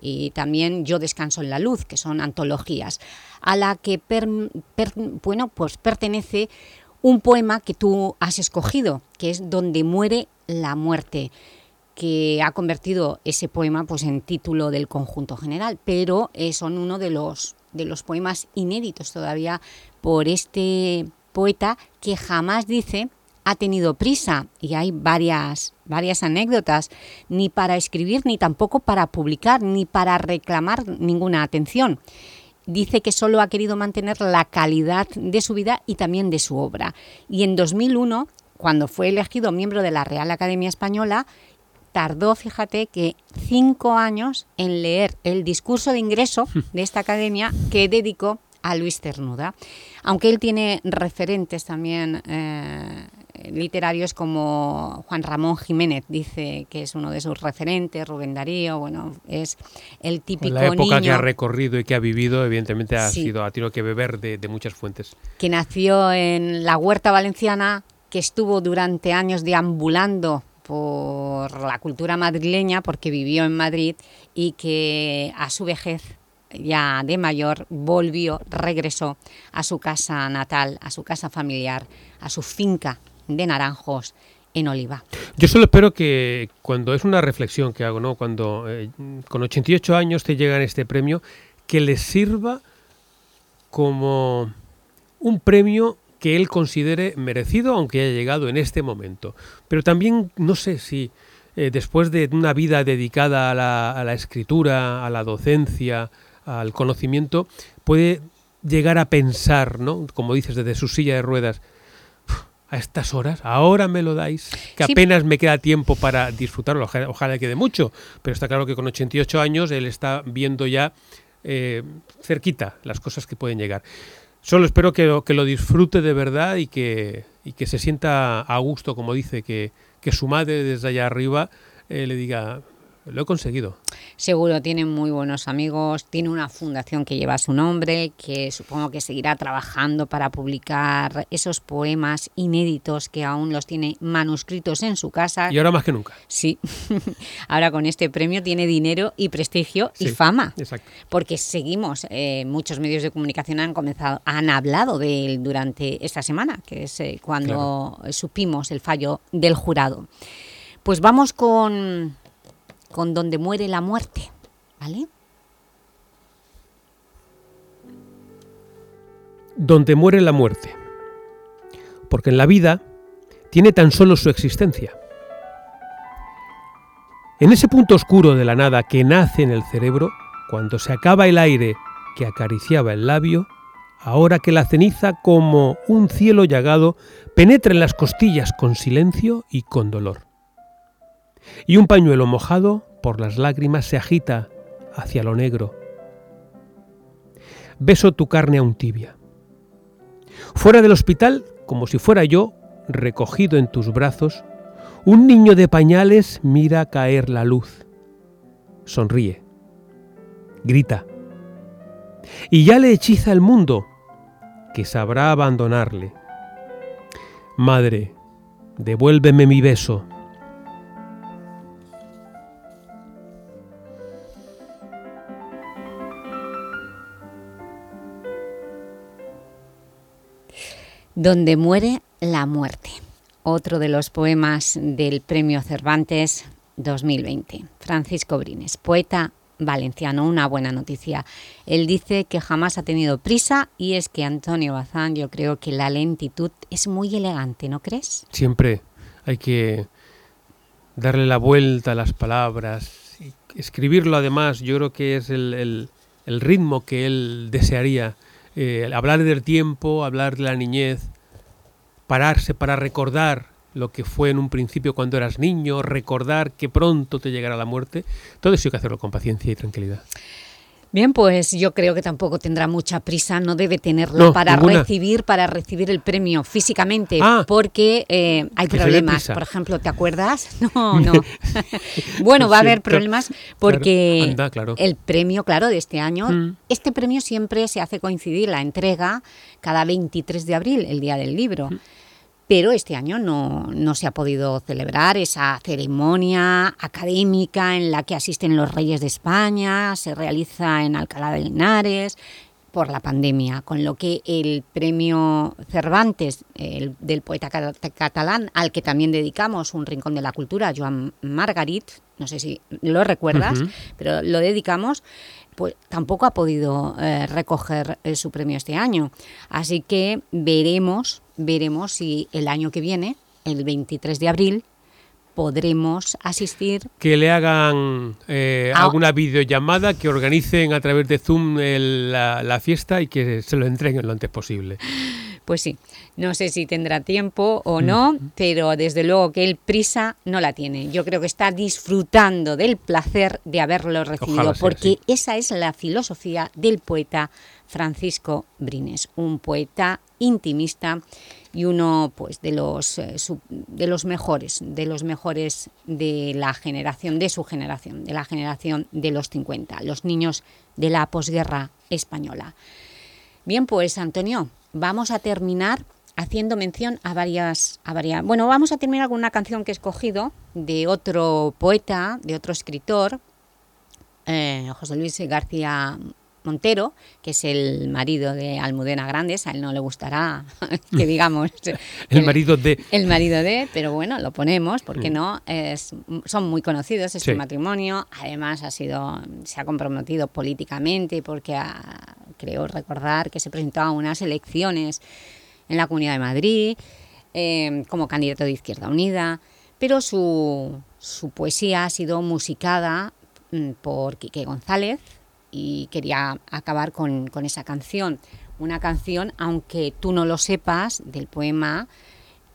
y también Yo descanso en la luz, que son antologías, a la que bueno, pues pertenece un poema que tú has escogido, que es Donde muere la muerte, que ha convertido ese poema pues, en título del conjunto general, pero son uno de los, de los poemas inéditos todavía por este poeta que jamás dice ha tenido prisa y hay varias, varias anécdotas, ni para escribir, ni tampoco para publicar, ni para reclamar ninguna atención. Dice que solo ha querido mantener la calidad de su vida y también de su obra. Y en 2001, cuando fue elegido miembro de la Real Academia Española, tardó, fíjate, que cinco años en leer el discurso de ingreso de esta academia que dedicó a Luis Ternuda. Aunque él tiene referentes también eh, literarios como Juan Ramón Jiménez, dice que es uno de sus referentes, Rubén Darío, bueno, es el típico La época que ha recorrido y que ha vivido, evidentemente ha, sido, ha tenido que beber de, de muchas fuentes. Que nació en la Huerta Valenciana, que estuvo durante años deambulando por la cultura madrileña, porque vivió en Madrid, y que a su vejez ya de mayor, volvió, regresó a su casa natal, a su casa familiar, a su finca de naranjos en Oliva. Yo solo espero que cuando es una reflexión que hago, ¿no? cuando eh, con 88 años te llegan este premio, que le sirva como un premio que él considere merecido, aunque haya llegado en este momento. Pero también, no sé si eh, después de una vida dedicada a la, a la escritura, a la docencia, al conocimiento, puede llegar a pensar, ¿no? como dices, desde su silla de ruedas, a estas horas, ahora me lo dais, que Sí. apenas me queda tiempo para disfrutarlo, ojalá, ojalá quede mucho, pero está claro que con 88 años él está viendo ya eh, cerquita las cosas que pueden llegar. Solo espero que lo, que lo disfrute de verdad y que, y que se sienta a gusto, como dice, que, que su madre desde allá arriba eh, le diga, lo he conseguido. Seguro tiene muy buenos amigos, tiene una fundación que lleva su nombre, que supongo que seguirá trabajando para publicar esos poemas inéditos que aún los tiene manuscritos en su casa. Y ahora más que nunca. Sí, ahora con este premio tiene dinero y prestigio y fama. Exacto. Porque seguimos, eh, muchos medios de comunicación han comenzado, han hablado de él durante esta semana, que es eh, cuando supimos el fallo del jurado. Pues vamos con, con Donde muere la muerte, ¿vale? donde muere la muerte. Porque en la vida tiene tan solo su existencia. En ese punto oscuro de la nada que nace en el cerebro, cuando se acaba el aire que acariciaba el labio, ahora que la ceniza como un cielo llagado penetra en las costillas con silencio y con dolor. Y un pañuelo mojado por las lágrimas se agita hacia lo negro. Beso tu carne aún tibia. Fuera del hospital, como si fuera yo, recogido en tus brazos, un niño de pañales mira caer la luz. Sonríe. Grita. Y ya le hechiza el mundo, que sabrá abandonarle. Madre, devuélveme mi beso. Donde muere la muerte, otro de los poemas del Premio Cervantes 2020. Francisco Brines, poeta valenciano, una buena noticia. Él dice que jamás ha tenido prisa y es que Antonio Bazán, yo creo que la lentitud es muy elegante, ¿no crees? Siempre hay que darle la vuelta a las palabras. Escribirlo además, yo creo que es el, el- el ritmo que él desearía. Eh, hablar del tiempo, hablar de la niñez, pararse para recordar lo que fue en un principio cuando eras niño, recordar que pronto te llegará la muerte. Todo eso hay que hacerlo con paciencia y tranquilidad. Bien, pues yo creo que tampoco tendrá mucha prisa, no debe tenerlo No, para ninguna. recibir para recibir el premio físicamente, Ah. porque eh, hay problemas. Por ejemplo, ¿te acuerdas? No, no. bueno, va a haber problemas porque Claro, anda, claro. el premio, claro, de este año, Mm. este premio siempre se hace coincidir la entrega cada 23 de abril, el Día del Libro. Mm. Pero este año no, no se ha podido celebrar esa ceremonia académica en la que asisten los reyes de España, se realiza en Alcalá de Henares por la pandemia, con lo que el premio Cervantes el, del poeta ca- catalán, al que también dedicamos un rincón de la cultura, Joan Margarit, no sé si lo recuerdas, pero lo dedicamos, pues tampoco ha podido eh, recoger eh, su premio este año. Así que veremos, veremos si el año que viene, el 23 de abril, podremos asistir Que le hagan eh, alguna videollamada, que organicen a través de Zoom el- la, la fiesta y que se lo entreguen lo antes posible. Pues sí, no sé si tendrá tiempo o no, pero desde luego que él prisa no la tiene. Yo creo que está disfrutando del placer de haberlo recibido, porque así. esa es la filosofía del poeta Francisco Brines, un poeta intimista y uno pues de los eh, de los mejores, de los mejores de la generación, de su generación, de la generación de los 50, los niños de la posguerra española. Bien, pues Antonio, vamos a terminar haciendo mención a varias, a varias... Bueno, vamos a terminar con una canción que he escogido de otro poeta, de otro escritor, eh, José Luis García Montero, que es el marido de Almudena Grandes, a él no le gustará que digamos... El marido de... El marido de, pero bueno, lo ponemos, porque Mm. no? Es, son muy conocidos, es Sí. un matrimonio, además ha sido, se ha comprometido políticamente porque ha- creo recordar que se presentó a unas elecciones en la Comunidad de Madrid eh, como candidato de Izquierda Unida, pero su, Su poesía ha sido musicada mm, por Quique González y quería acabar con, con esa canción. Una canción, aunque tú no lo sepas, del poema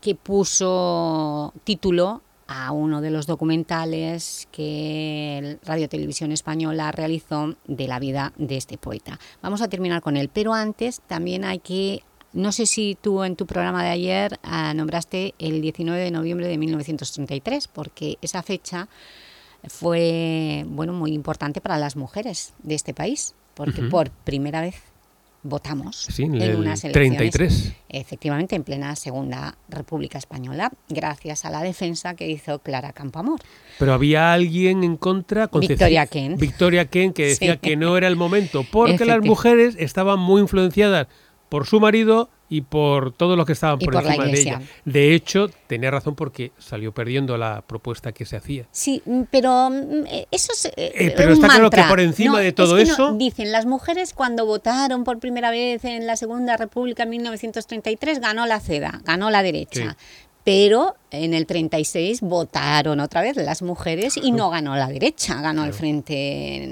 que puso título a uno de los documentales que Radio Televisión Española realizó de la vida de este poeta. Vamos a terminar con él, pero antes también hay que... No sé si tú en tu programa de ayer ah, nombraste el 19 de noviembre de 1933, porque esa fecha fue bueno, muy importante para las mujeres de este país, porque por primera vez votamos Sí, en el unas elecciones, 33. efectivamente en plena Segunda República Española, gracias a la defensa que hizo Clara Campoamor. Pero había alguien en contra... Victoria Kent. Victoria Kent, que decía Sí. que no era el momento, porque las mujeres estaban muy influenciadas por su marido y por todos los que estaban por, encima de ella. De hecho, tenía razón porque salió perdiendo la propuesta que se hacía. Sí, mm, pero mm, eh, eso es eh, Eh, pero un está claro mantra. que por encima de es todo no, eso- dicen, las mujeres cuando votaron por primera vez en la Segunda República en 1933 ganó la CEDA, ganó la derecha. Pero en el 36 votaron otra vez las mujeres y no ganó la derecha, ganó el Frente,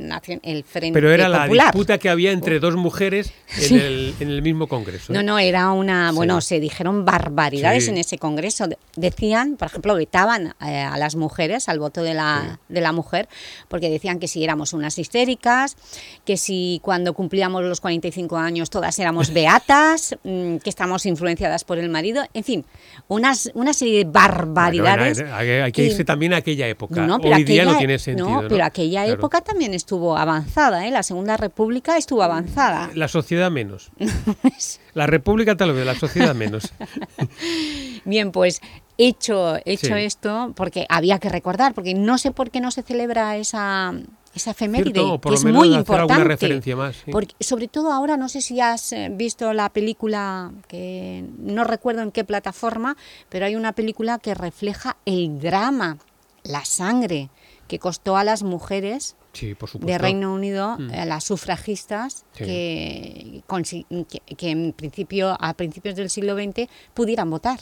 el frente Pero era la Popular. disputa que había entre dos mujeres en, Sí. el, en el mismo congreso. ¿eh? No, no, era una... Bueno, se dijeron barbaridades Sí. en ese congreso. De- Decían, por ejemplo, vetaban eh, a las mujeres, al voto de la, de la mujer, porque decían que si éramos unas histéricas, que si cuando cumplíamos los 45 años todas éramos beatas, mm, que estamos influenciadas por el marido, en fin, unas, una serie de Bueno, barbaridades. bueno, hay, hay que Y- irse también a aquella época. No, pero Hoy día no aquella- tiene sentido. No, ¿no? pero aquella Claro. época también estuvo avanzada, ¿eh? La Segunda República estuvo avanzada. La sociedad menos. la república tal vez, la sociedad menos. Bien, pues hecho, hecho Sí. esto, porque había que recordar, porque no sé por qué no se celebra esa, esa efeméride, Cierto, o por que lo es muy importante. referencia más, sí. Porque, sobre todo ahora, no sé si has eh, visto la película, que no recuerdo en qué plataforma, pero hay una película que refleja el drama, la sangre que costó a las mujeres Sí, por supuesto. de Reino Unido, Mm. eh, las sufragistas, Sí. que, consi- que, que en principio, a principios del siglo XX pudieran votar,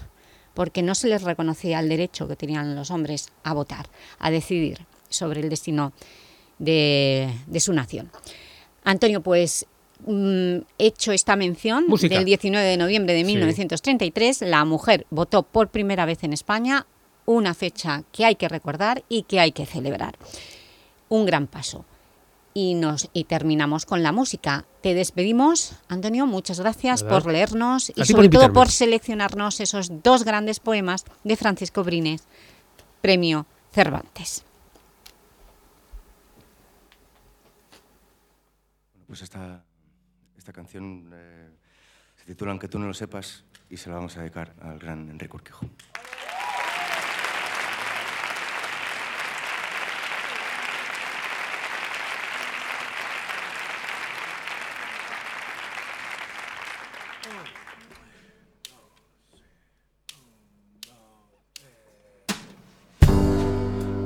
porque no se les reconocía el derecho que tenían los hombres a votar, a decidir sobre el destino de, de su nación. Antonio, pues mm, hecho esta mención Música. del 19 de noviembre de Sí. 1933, la mujer votó por primera vez en España, una fecha que hay que recordar y que hay que celebrar un gran paso. Y, nos, y terminamos con la música. Te despedimos, Antonio, muchas gracias por leernos y por sobre todo por seleccionarnos esos dos grandes poemas de Francisco Brines, Premio Cervantes. Pues esta, esta canción eh, se titula Aunque tú no lo sepas y se la vamos a dedicar al gran Enrique Urquijo.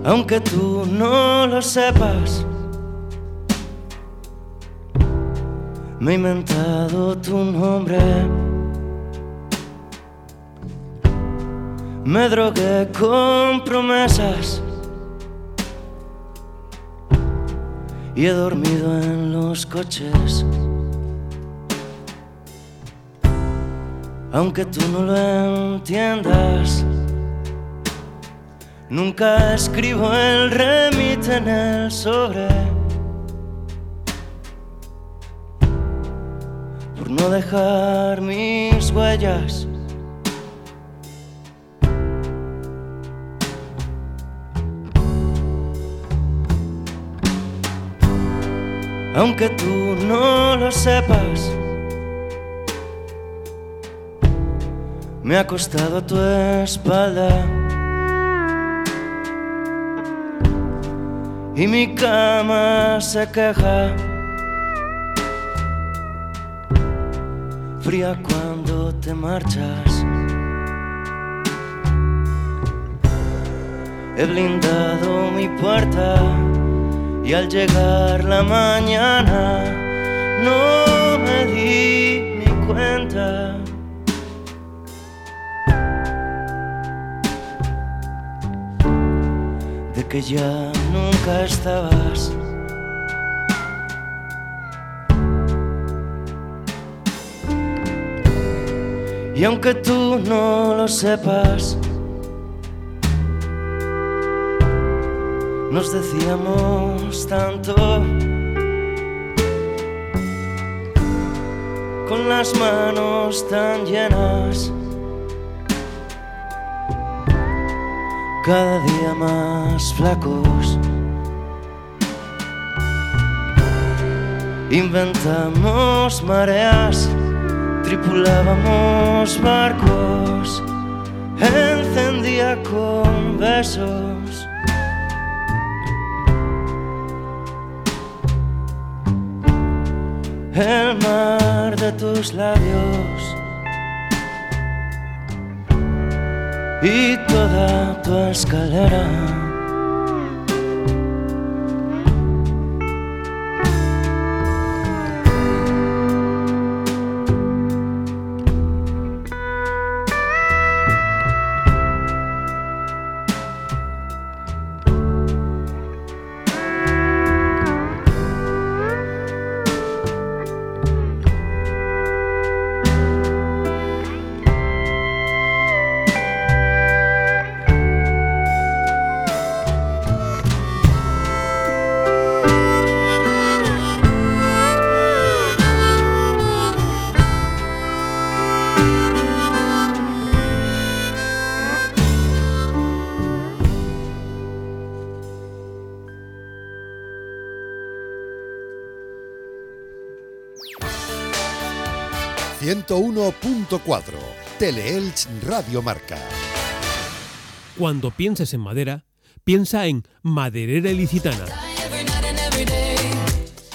Aunque tú no lo sepas, me he inventado tu nombre. Me drogué con promesas y he dormido en los coches. Aunque tú no lo entiendas, nunca escribo el remite en el sobre. No dejar mis huellas. aunque tú no lo sepas. Me ha acostado a tu espalda y mi cama se queja. Fría cuando te marchas. He blindado mi puerta y al llegar la mañana no me di ni cuenta. De que ya nunca estabas. Y aunque tú no lo sepas, nos decíamos tanto con las manos tan llenas. cada día más flacos. Inventamos mareas, tripulábamos barcos, encendía con besos. El mar de tus labios y toda tu escalera. Teleelch Radio Marca. Cuando pienses en madera, piensa en Maderera Ilicitana.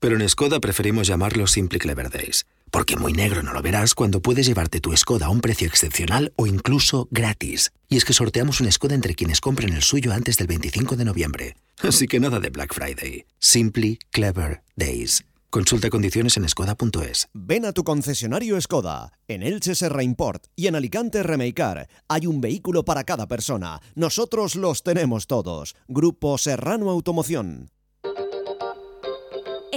pero en Skoda preferimos llamarlo Simply Clever Days. Porque muy negro no lo verás cuando puedes llevarte tu Skoda a un precio excepcional o incluso gratis. Y es que sorteamos un Skoda entre quienes compren el suyo antes del 25 de noviembre. Así que nada de Black Friday. Simply Clever Days. Consulta condiciones en skoda.es. Ven a tu concesionario Skoda. En Elche Serra Import y en Alicante Remeicar. Hay un vehículo para cada persona. Nosotros los tenemos todos. Grupo Serrano Automoción.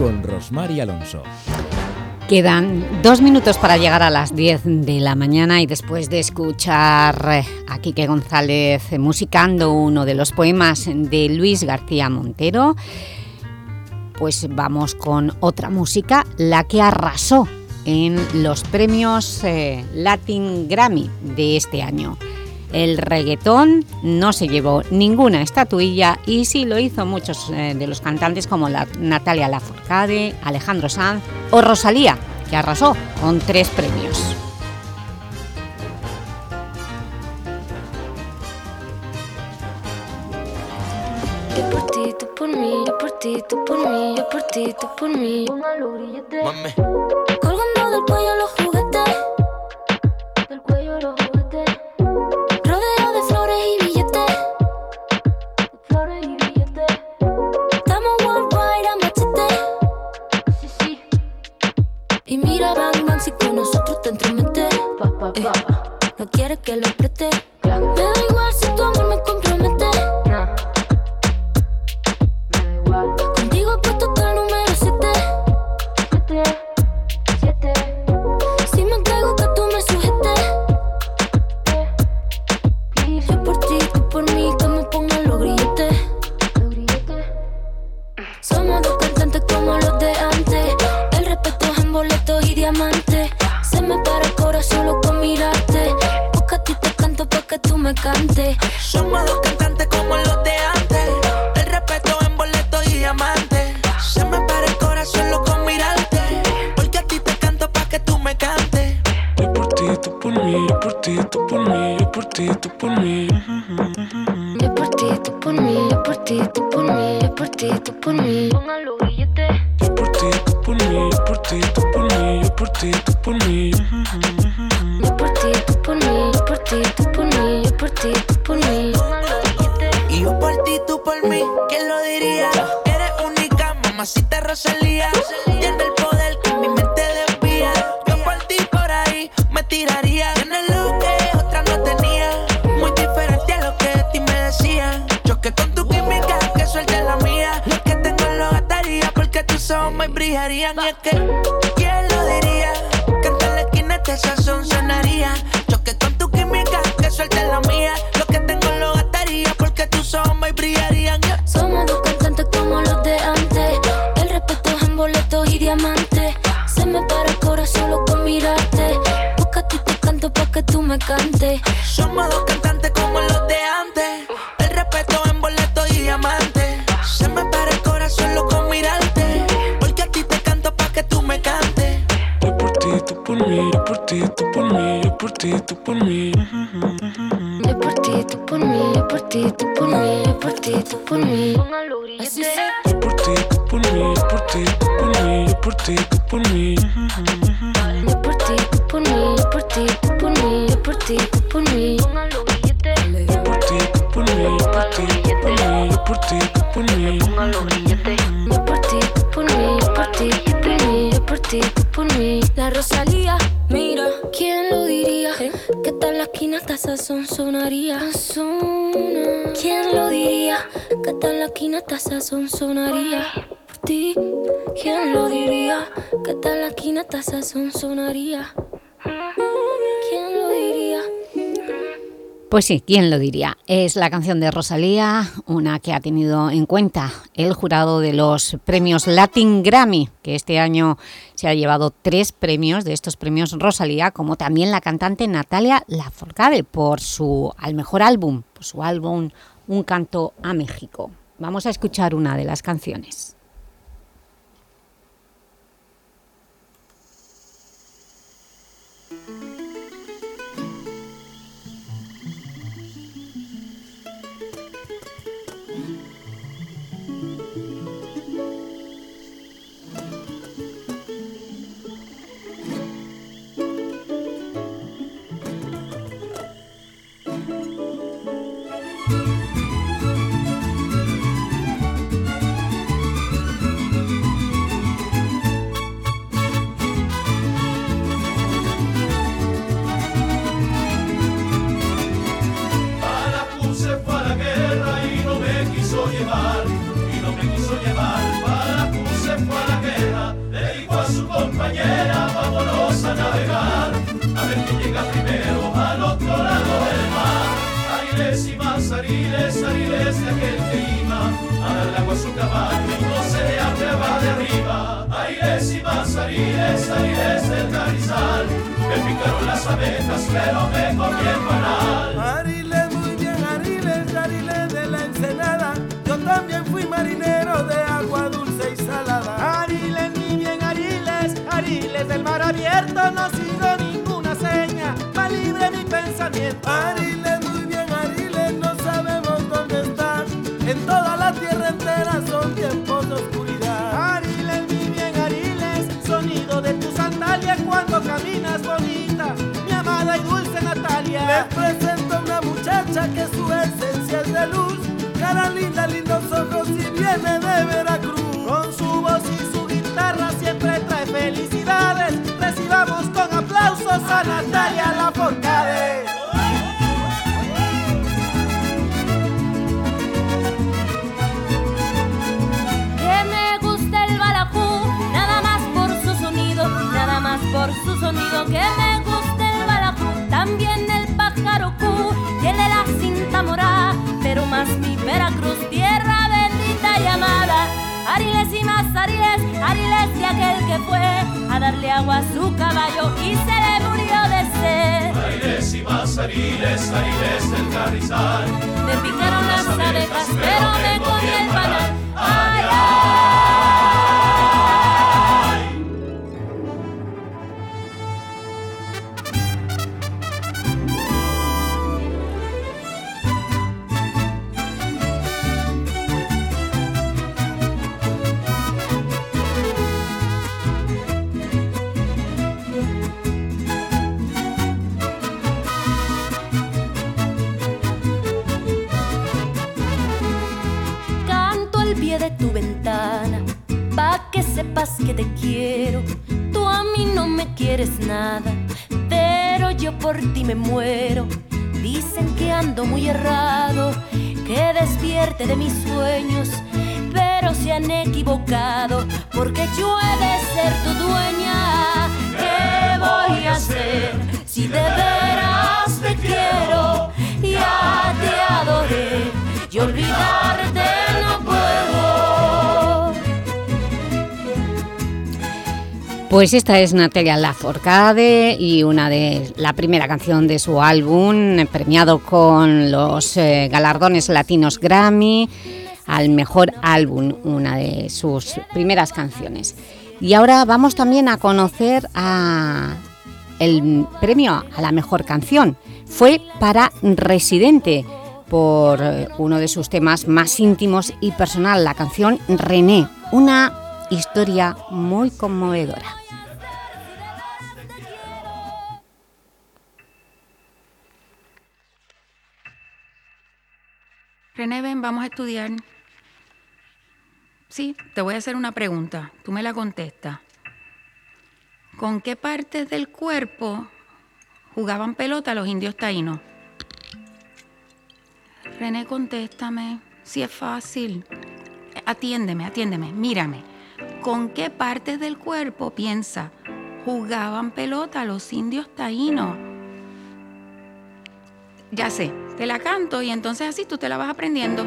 con Rosmar y Alonso. Quedan dos minutos para llegar a las 10 de la mañana y después de escuchar a Quique González musicando uno de los poemas de Luis García Montero, pues vamos con otra música, la que arrasó en los premios eh, Latin Grammy de este año. El reggaetón no se llevó ninguna estatuilla y sí lo hizo muchos eh, de los cantantes como la, Natalia Lafourcade, Alejandro Sanz o Rosalía, que arrasó con tres premios. Yo por ti, tú por mí, yo por ti, tú por mí, yo por ti, tú por mí. Mame. Colgando del cuello los juguetes, del cuello los juguetes. si con nosotros te entremete. Eh, no quiere que lo preste. Me da igual me cante. Somos dos cantantes como los de mamacita sonaría ¿Quién lo diría? ¿Qué tal la sonaría? ¿Quién lo diría? Pues sí, ¿quién lo diría? Es la canción de Rosalía, una que ha tenido en cuenta el jurado de los premios Latin Grammy, que este año se ha llevado tres premios de estos premios Rosalía, como también la cantante Natalia Laforcade por su al mejor álbum, por su álbum Un canto a México. Vamos a escuchar una de las canciones. iglesia que clima, al agua su caballo no se le atreva de arriba. Aires y más aires, aires del carrizal, me picaron las abejas pero me comí el panal. Arile muy bien, Arile, Arile de la ensenada, yo también fui marinero de agua dulce y salada. Arile muy bien, Ariles, Ariles del mar abierto, no sigo ninguna seña, va libre mi pensamiento. Arile, toda la tierra entera son tiempos de oscuridad. Ariles, mi bien, Ariles, sonido de tus sandalias cuando caminas bonita, mi amada y dulce Natalia. Les presento a una muchacha que su esencia es de luz, cara linda, lindos ojos y viene de Veracruz. Con su voz y su Más ariles, ariles de aquel que fue a darle agua a su caballo y se le murió de sed. Ariles y más ariles, ariles del carrizal. Me picaron las abejas, pero me comí el panal. Ay, ay. Que te quiero. Tú a mí no me quieres nada, pero yo por ti me muero. Dicen que ando muy errado, que despierte de mis sueños, pero se han equivocado, porque yo he de ser tu dueña. ¿Qué voy a hacer si de veras te quiero? Ya te adoré y olvidarte Pues esta es Natalia Lafourcade y una de la primera canción de su álbum, premiado con los eh, galardones latinos Grammy al mejor álbum, una de sus primeras canciones. Y ahora vamos también a conocer a el premio a la mejor canción. Fue para Residente, por eh, uno de sus temas más íntimos y personal, la canción René, una historia muy conmovedora. René, ven, vamos a estudiar. Sí, te voy a hacer una pregunta. Tú me la contestas. ¿Con qué partes del cuerpo jugaban pelota los indios taínos? René, contéstame. Si es fácil. Atiéndeme, atiéndeme, mírame. ¿Con qué partes del cuerpo piensa jugaban pelota los indios taínos? Ya sé, te la canto y entonces así tú te la vas aprendiendo.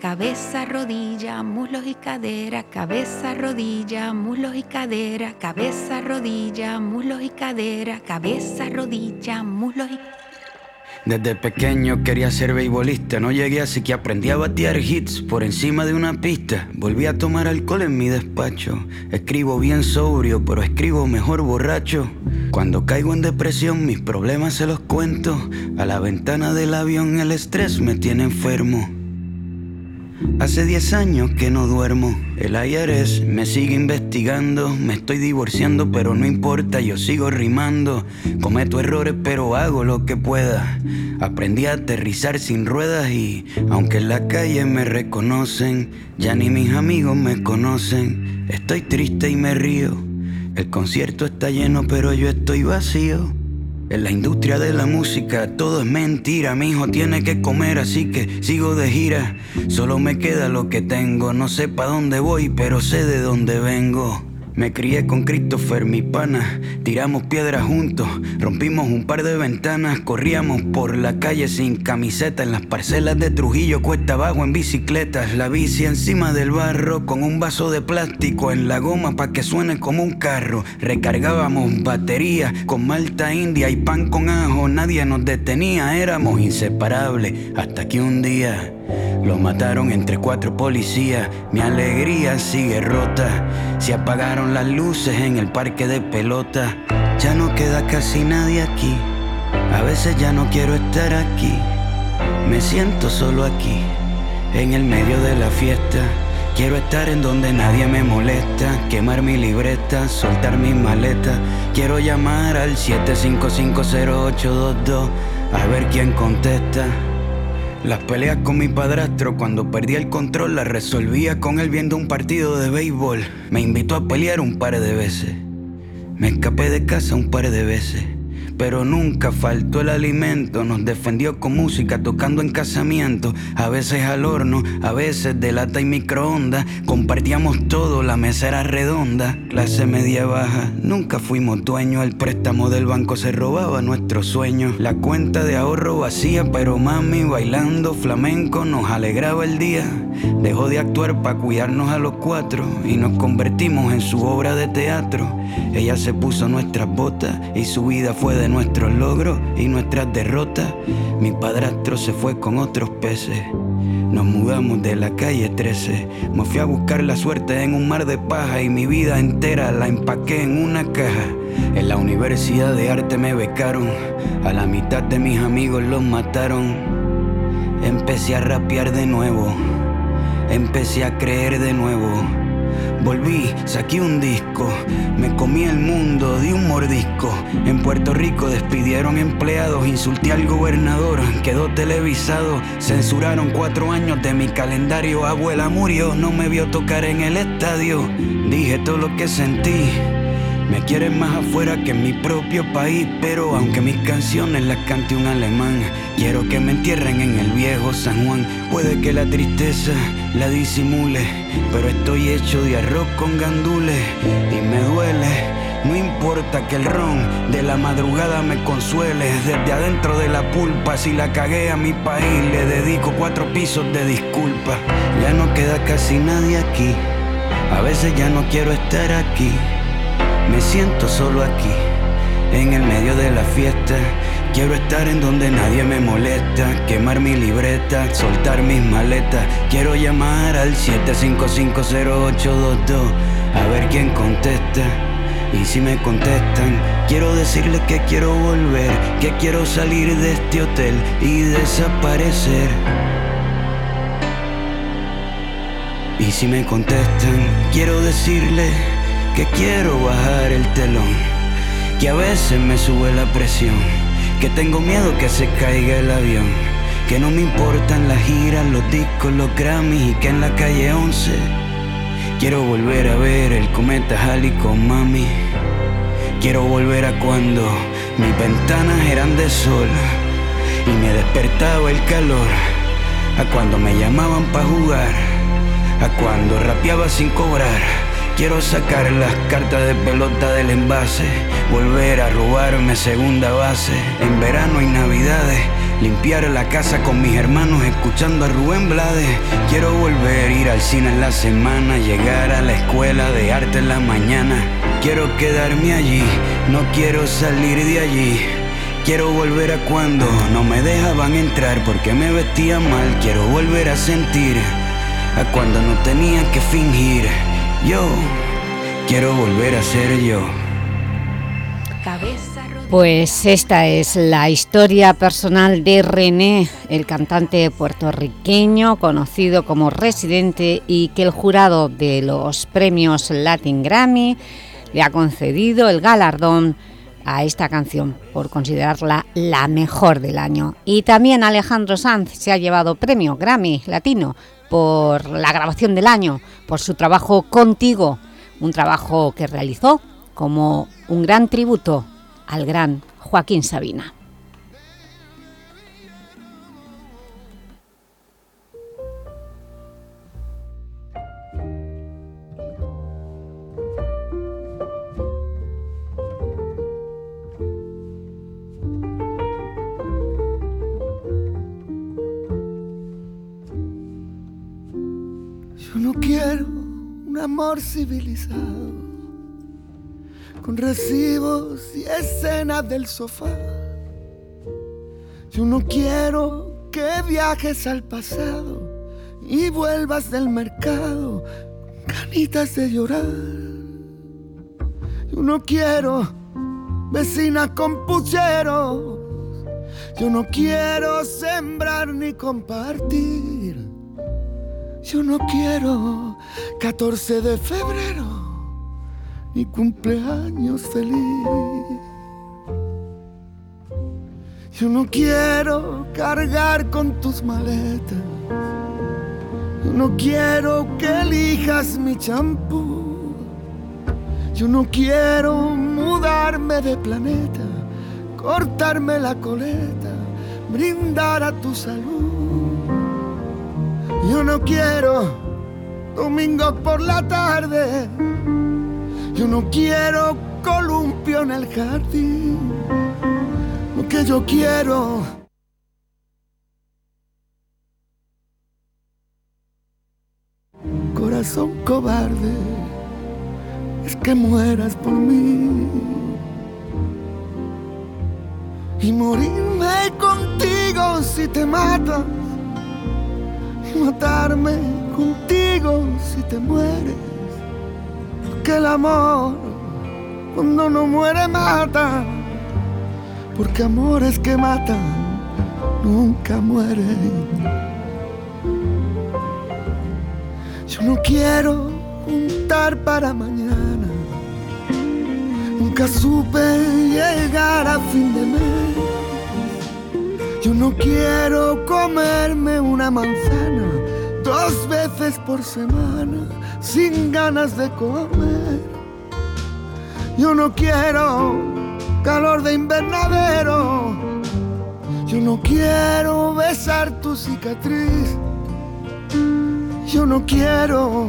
Cabeza, rodilla, muslos y cadera, cabeza, rodilla, muslos y cadera, cabeza, rodilla, muslos y cadera, cabeza, rodilla, muslos y Desde pequeño quería ser beisbolista, no llegué así que aprendí a batear hits por encima de una pista. Volví a tomar alcohol en mi despacho. Escribo bien sobrio, pero escribo mejor borracho. Cuando caigo en depresión, mis problemas se los cuento. A la ventana del avión el estrés me tiene enfermo. Hace 10 años que no duermo. El IRS me sigue investigando. Me estoy divorciando, pero no importa, yo sigo rimando. Cometo errores, pero hago lo que pueda. Aprendí a aterrizar sin ruedas y, aunque en la calle me reconocen, ya ni mis amigos me conocen. Estoy triste y me río. El concierto está lleno, pero yo estoy vacío. En la industria de la música todo es mentira. Mi hijo tiene que comer, así que sigo de gira. Solo me queda lo que tengo. No sé pa' dónde voy, pero sé de dónde vengo. Me crié con Christopher, mi pana. Tiramos piedras juntos, rompimos un par de ventanas. Corríamos por la calle sin camiseta. En las parcelas de Trujillo, cuesta abajo en bicicletas. La bici encima del barro, con un vaso de plástico en la goma pa' que suene como un carro. Recargábamos batería con malta india y pan con ajo. Nadie nos detenía, éramos inseparables. Hasta que un día. Lo mataron entre cuatro policías, mi alegría sigue rota. Se apagaron las luces en el parque de pelota. Ya no queda casi nadie aquí. A veces ya no quiero estar aquí. Me siento solo aquí, en el medio de la fiesta. Quiero estar en donde nadie me molesta, quemar mi libreta, soltar mis maletas. Quiero llamar al 7550822 a ver quién contesta. Las peleas con mi padrastro cuando perdí el control las resolvía con él viendo un partido de béisbol. Me invitó a pelear un par de veces. Me escapé de casa un par de veces. Pero nunca faltó el alimento. Nos defendió con música, tocando en casamiento, a veces al horno, a veces de lata y microondas. Compartíamos todo, la mesa era redonda, clase media baja. Nunca fuimos dueños, el préstamo del banco se robaba nuestros sueños. La cuenta de ahorro vacía, pero mami bailando flamenco nos alegraba el día. Dejó de actuar para cuidarnos a los cuatro y nos convertimos en su obra de teatro. Ella se puso nuestras botas y su vida fue de nuestros logros y nuestras derrotas. Mi padrastro se fue con otros peces. Nos mudamos de la calle 13. Me fui a buscar la suerte en un mar de paja y mi vida entera la empaqué en una caja. En la Universidad de Arte me becaron. A la mitad de mis amigos los mataron. Empecé a rapear de nuevo. Empecé a creer de nuevo. Volví, saqué un disco, me comí el mundo, di un mordisco. En Puerto Rico despidieron empleados, insulté al gobernador, quedó televisado. Censuraron cuatro años de mi calendario, abuela murió, no me vio tocar en el estadio. Dije todo lo que sentí. Me quieren más afuera que en mi propio país, pero aunque mis canciones las cante un alemán, quiero que me entierren en el viejo San Juan. Puede que la tristeza la disimule, pero estoy hecho de arroz con gandules y me duele. No importa que el ron de la madrugada me consuele, desde adentro de la pulpa, si la cagué a mi país, le dedico cuatro pisos de disculpa. Ya no queda casi nadie aquí, a veces ya no quiero estar aquí. Me siento solo aquí, en el medio de la fiesta. Quiero estar en donde nadie me molesta, quemar mi libreta, soltar mis maletas. Quiero llamar al 7550822 a ver quién contesta. Y si me contestan, quiero decirles que quiero volver, que quiero salir de este hotel y desaparecer. Y si me contestan, quiero decirles que quiero bajar el telón, que a veces me sube la presión, que tengo miedo que se caiga el avión, que no me importan las giras, los discos, los Grammys y que en la calle 11 quiero volver a ver el cometa Halley con mami. Quiero volver a cuando mis ventanas eran de sol y me despertaba el calor, a cuando me llamaban para jugar, a cuando rapeaba sin cobrar. Quiero sacar las cartas de pelota del envase, volver a robarme segunda base. En verano y navidades, limpiar la casa con mis hermanos escuchando a Rubén Blades. Quiero volver a ir al cine en la semana, llegar a la escuela de arte en la mañana. Quiero quedarme allí, no quiero salir de allí. Quiero volver a cuando no me dejaban entrar porque me vestía mal. Quiero volver a sentir a cuando no tenía que fingir. Yo quiero volver a ser yo. Pues esta es la historia personal de René, el cantante puertorriqueño conocido como residente y que el jurado de los premios Latin Grammy le ha concedido el galardón a esta canción por considerarla la mejor del año. Y también Alejandro Sanz se ha llevado premio Grammy Latino por la grabación del año, por su trabajo Contigo, un trabajo que realizó como un gran tributo al gran Joaquín Sabina. No quiero un amor civilizado, con recibos y escenas del sofá. Yo no quiero que viajes al pasado y vuelvas del mercado con ganitas de llorar. Yo no quiero vecina con pucheros. Yo no quiero sembrar ni compartir. Yo no quiero 14 de febrero ni cumpleaños feliz. Yo no quiero cargar con tus maletas. Yo no quiero que elijas mi champú. Yo no quiero mudarme de planeta cortarme la coleta, brindar a tu salud. Yo no quiero domingo por la tarde, yo no quiero columpio en el jardín, lo que yo quiero. Corazón cobarde, es que mueras por mí. Y morirme contigo si te matas y matarme contigo si te mueres. Porque el amor cuando no muere mata, porque amores que matan nunca mueren. Yo no quiero juntar para mañana, nunca supe llegar a fin de mes. Yo no quiero comerme una manzana dos veces por semana sin ganas de comer. Yo no quiero calor de invernadero. Yo no quiero besar tu cicatriz. Yo no quiero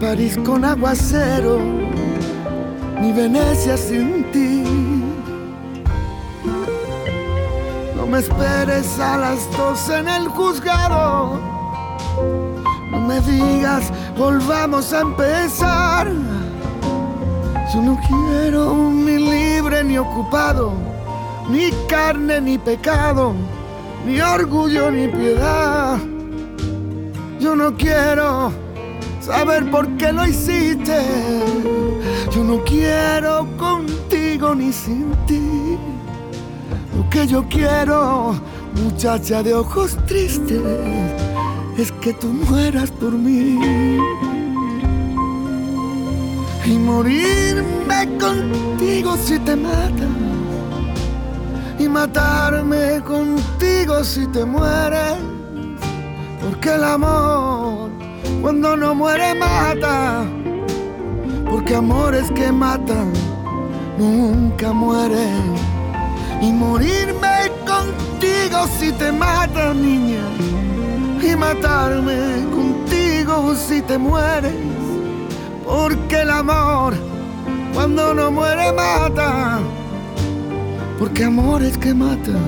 París con aguacero, ni Venecia sin ti. Me esperes a las dos en el juzgado. No me digas, volvamos a empezar. Yo no quiero ni libre ni ocupado, ni carne ni pecado, ni orgullo ni piedad. Yo no quiero saber por qué lo hiciste. Yo no quiero contigo ni sin ti. Que yo quiero, muchacha de ojos tristes, es que tú mueras por mí. Y morirme contigo si te matas y matarme contigo si te mueres porque el amor cuando no muere mata porque amores que matan nunca mueren y morirme contigo si te mata niña. Y matarme contigo si te mueres. Porque el amor cuando no muere mata, porque amores que matan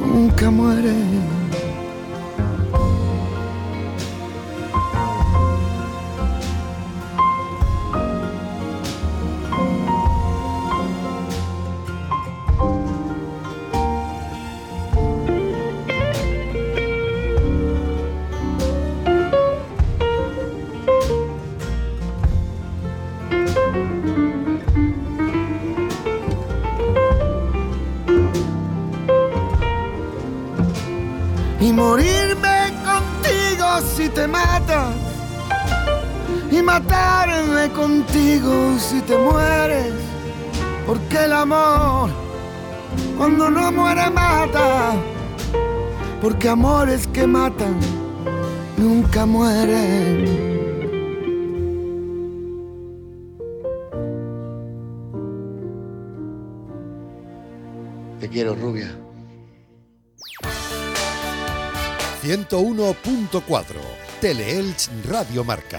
nunca mueren. Matarme contigo si te mueres porque el amor cuando no muere mata porque amores que matan nunca mueren Te quiero, rubia. 101.4 Teleelch Radio Marca.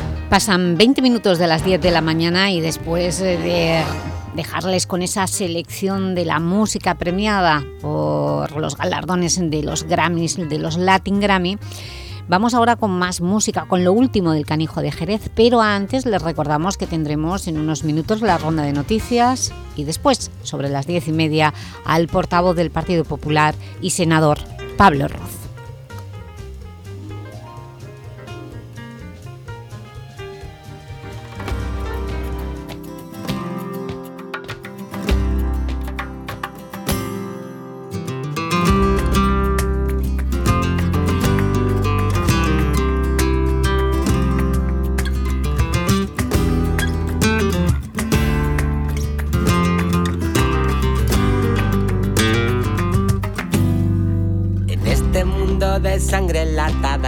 Pasan 20 minutos de las 10 de la mañana y después eh, de dejarles con esa selección de la música premiada por los galardones de los Grammys, de los Latin Grammy, Vamos ahora con más música, con lo último del Canijo de Jerez, pero antes les recordamos que tendremos en unos minutos la ronda de noticias y después, sobre las diez y media, al portavoz del Partido Popular y senador Pablo Roz.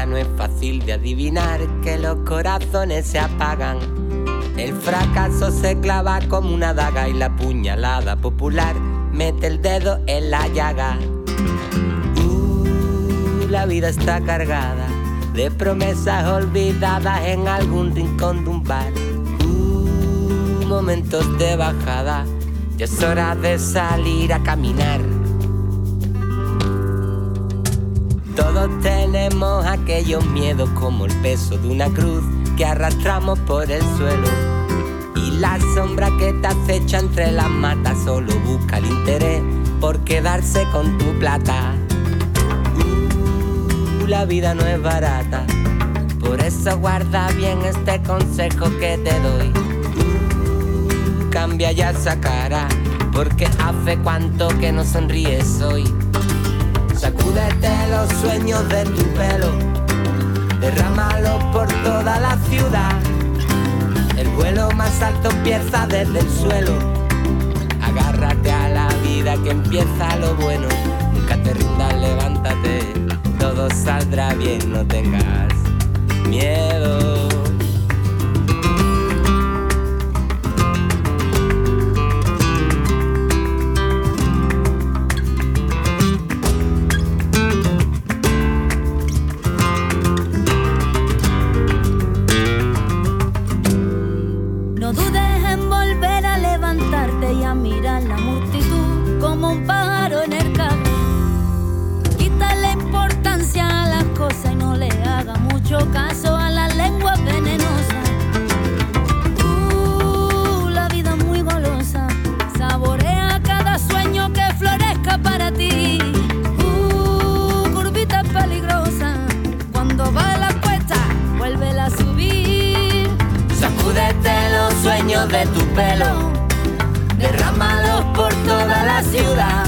No es fácil de adivinar que los corazones se apagan. El fracaso se clava como una daga y la puñalada popular mete el dedo en la llaga. Uh, la vida está cargada de promesas olvidadas en algún rincón de un bar. Uh, momentos de bajada, ya es hora de salir a caminar. Todos tenemos aquellos miedos como el peso de una cruz que arrastramos por el suelo. Y la sombra que te acecha entre las matas solo busca el interés por quedarse con tu plata. Uh, la vida no es barata, por eso guarda bien este consejo que te doy. Uh, cambia ya esa cara, porque hace cuánto que no sonríes hoy. Sacúdete los sueños de tu pelo, derrámalo por toda la ciudad. El vuelo más alto empieza desde el suelo. Agárrate a la vida que empieza lo bueno. Nunca te rindas, levántate, todo saldrá bien, no tengas miedo. Pelo, derrámalos por toda la ciudad.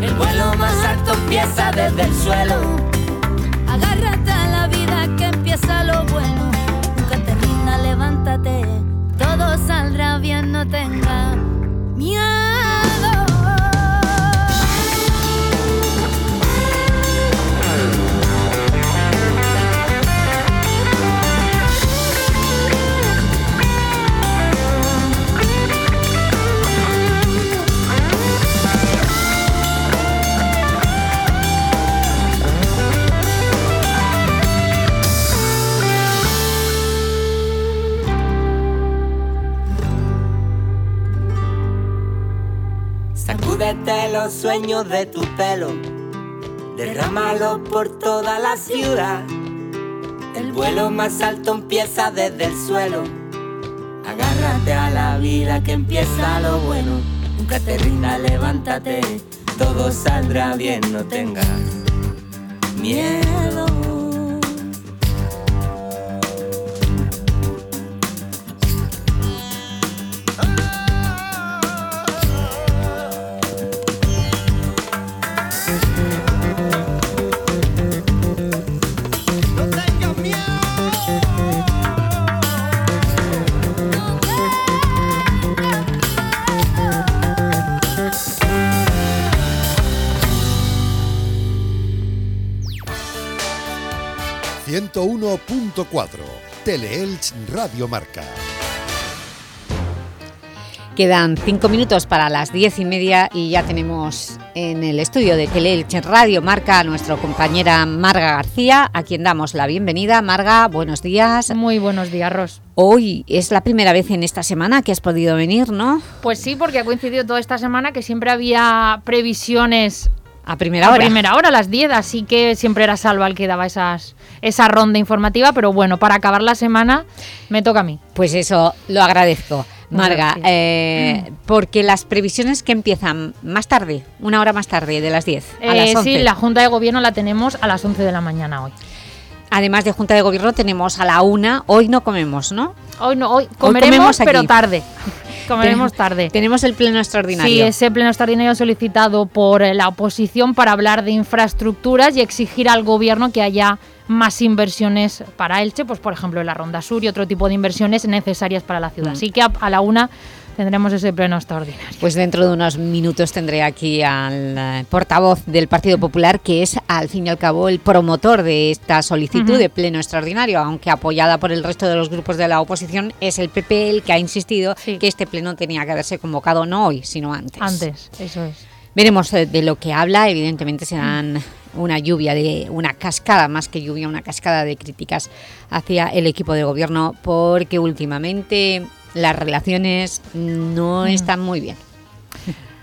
El vuelo más alto empieza desde el suelo. Agárrate a la vida que empieza lo bueno. Nunca te rindas, levántate. Todo saldrá bien, no tengas miedo. Los sueños de tu pelo, derrámalo por toda la ciudad. El vuelo más alto empieza desde el suelo. Agárrate a la vida que empieza lo bueno. Nunca te rinda, levántate. Todo saldrá bien, no tengas miedo. Teleelch Radio Marca. Quedan cinco minutos para las diez y media y ya tenemos en el estudio de Teleelch Radio Marca a nuestra compañera Marga García, a quien damos la bienvenida. Marga, buenos días. Muy buenos días, Ros. Hoy es la primera vez en esta semana que has podido venir, ¿no? Pues sí, porque ha coincidido toda esta semana que siempre había previsiones a primera hora. A primera hora, a las 10, así que siempre era Salva el que daba esas, esa ronda informativa, pero bueno, para acabar la semana me toca a mí. Pues eso, lo agradezco. Marga, eh, porque las previsiones que empiezan más tarde, una hora más tarde, de las 10 a las 11. Eh, sí, la Junta de Gobierno la tenemos a las 11 de la mañana hoy. Además de Junta de Gobierno tenemos a la una, hoy no comemos, ¿no? Hoy no, hoy comeremos, pero tarde. Comeremos tarde. Tenemos el pleno extraordinario. Sí, ese pleno extraordinario solicitado por la oposición para hablar de infraestructuras y exigir al gobierno que haya más inversiones para Elche, pues por ejemplo en la Ronda Sur y otro tipo de inversiones necesarias para la ciudad. Mm. Así que a la una tendremos ese pleno extraordinario. Pues dentro de unos minutos tendré aquí al eh, portavoz del Partido Popular, que es al fin y al cabo el promotor de esta solicitud de pleno extraordinario, aunque apoyada por el resto de los grupos de la oposición, es el PP el que ha insistido que este pleno tenía que haberse convocado no hoy, sino antes. Antes, eso es. Veremos eh, de lo que habla, evidentemente serán una lluvia, de una cascada, más que lluvia, una cascada de críticas hacia el equipo de gobierno, porque últimamente las relaciones no mm. están muy bien.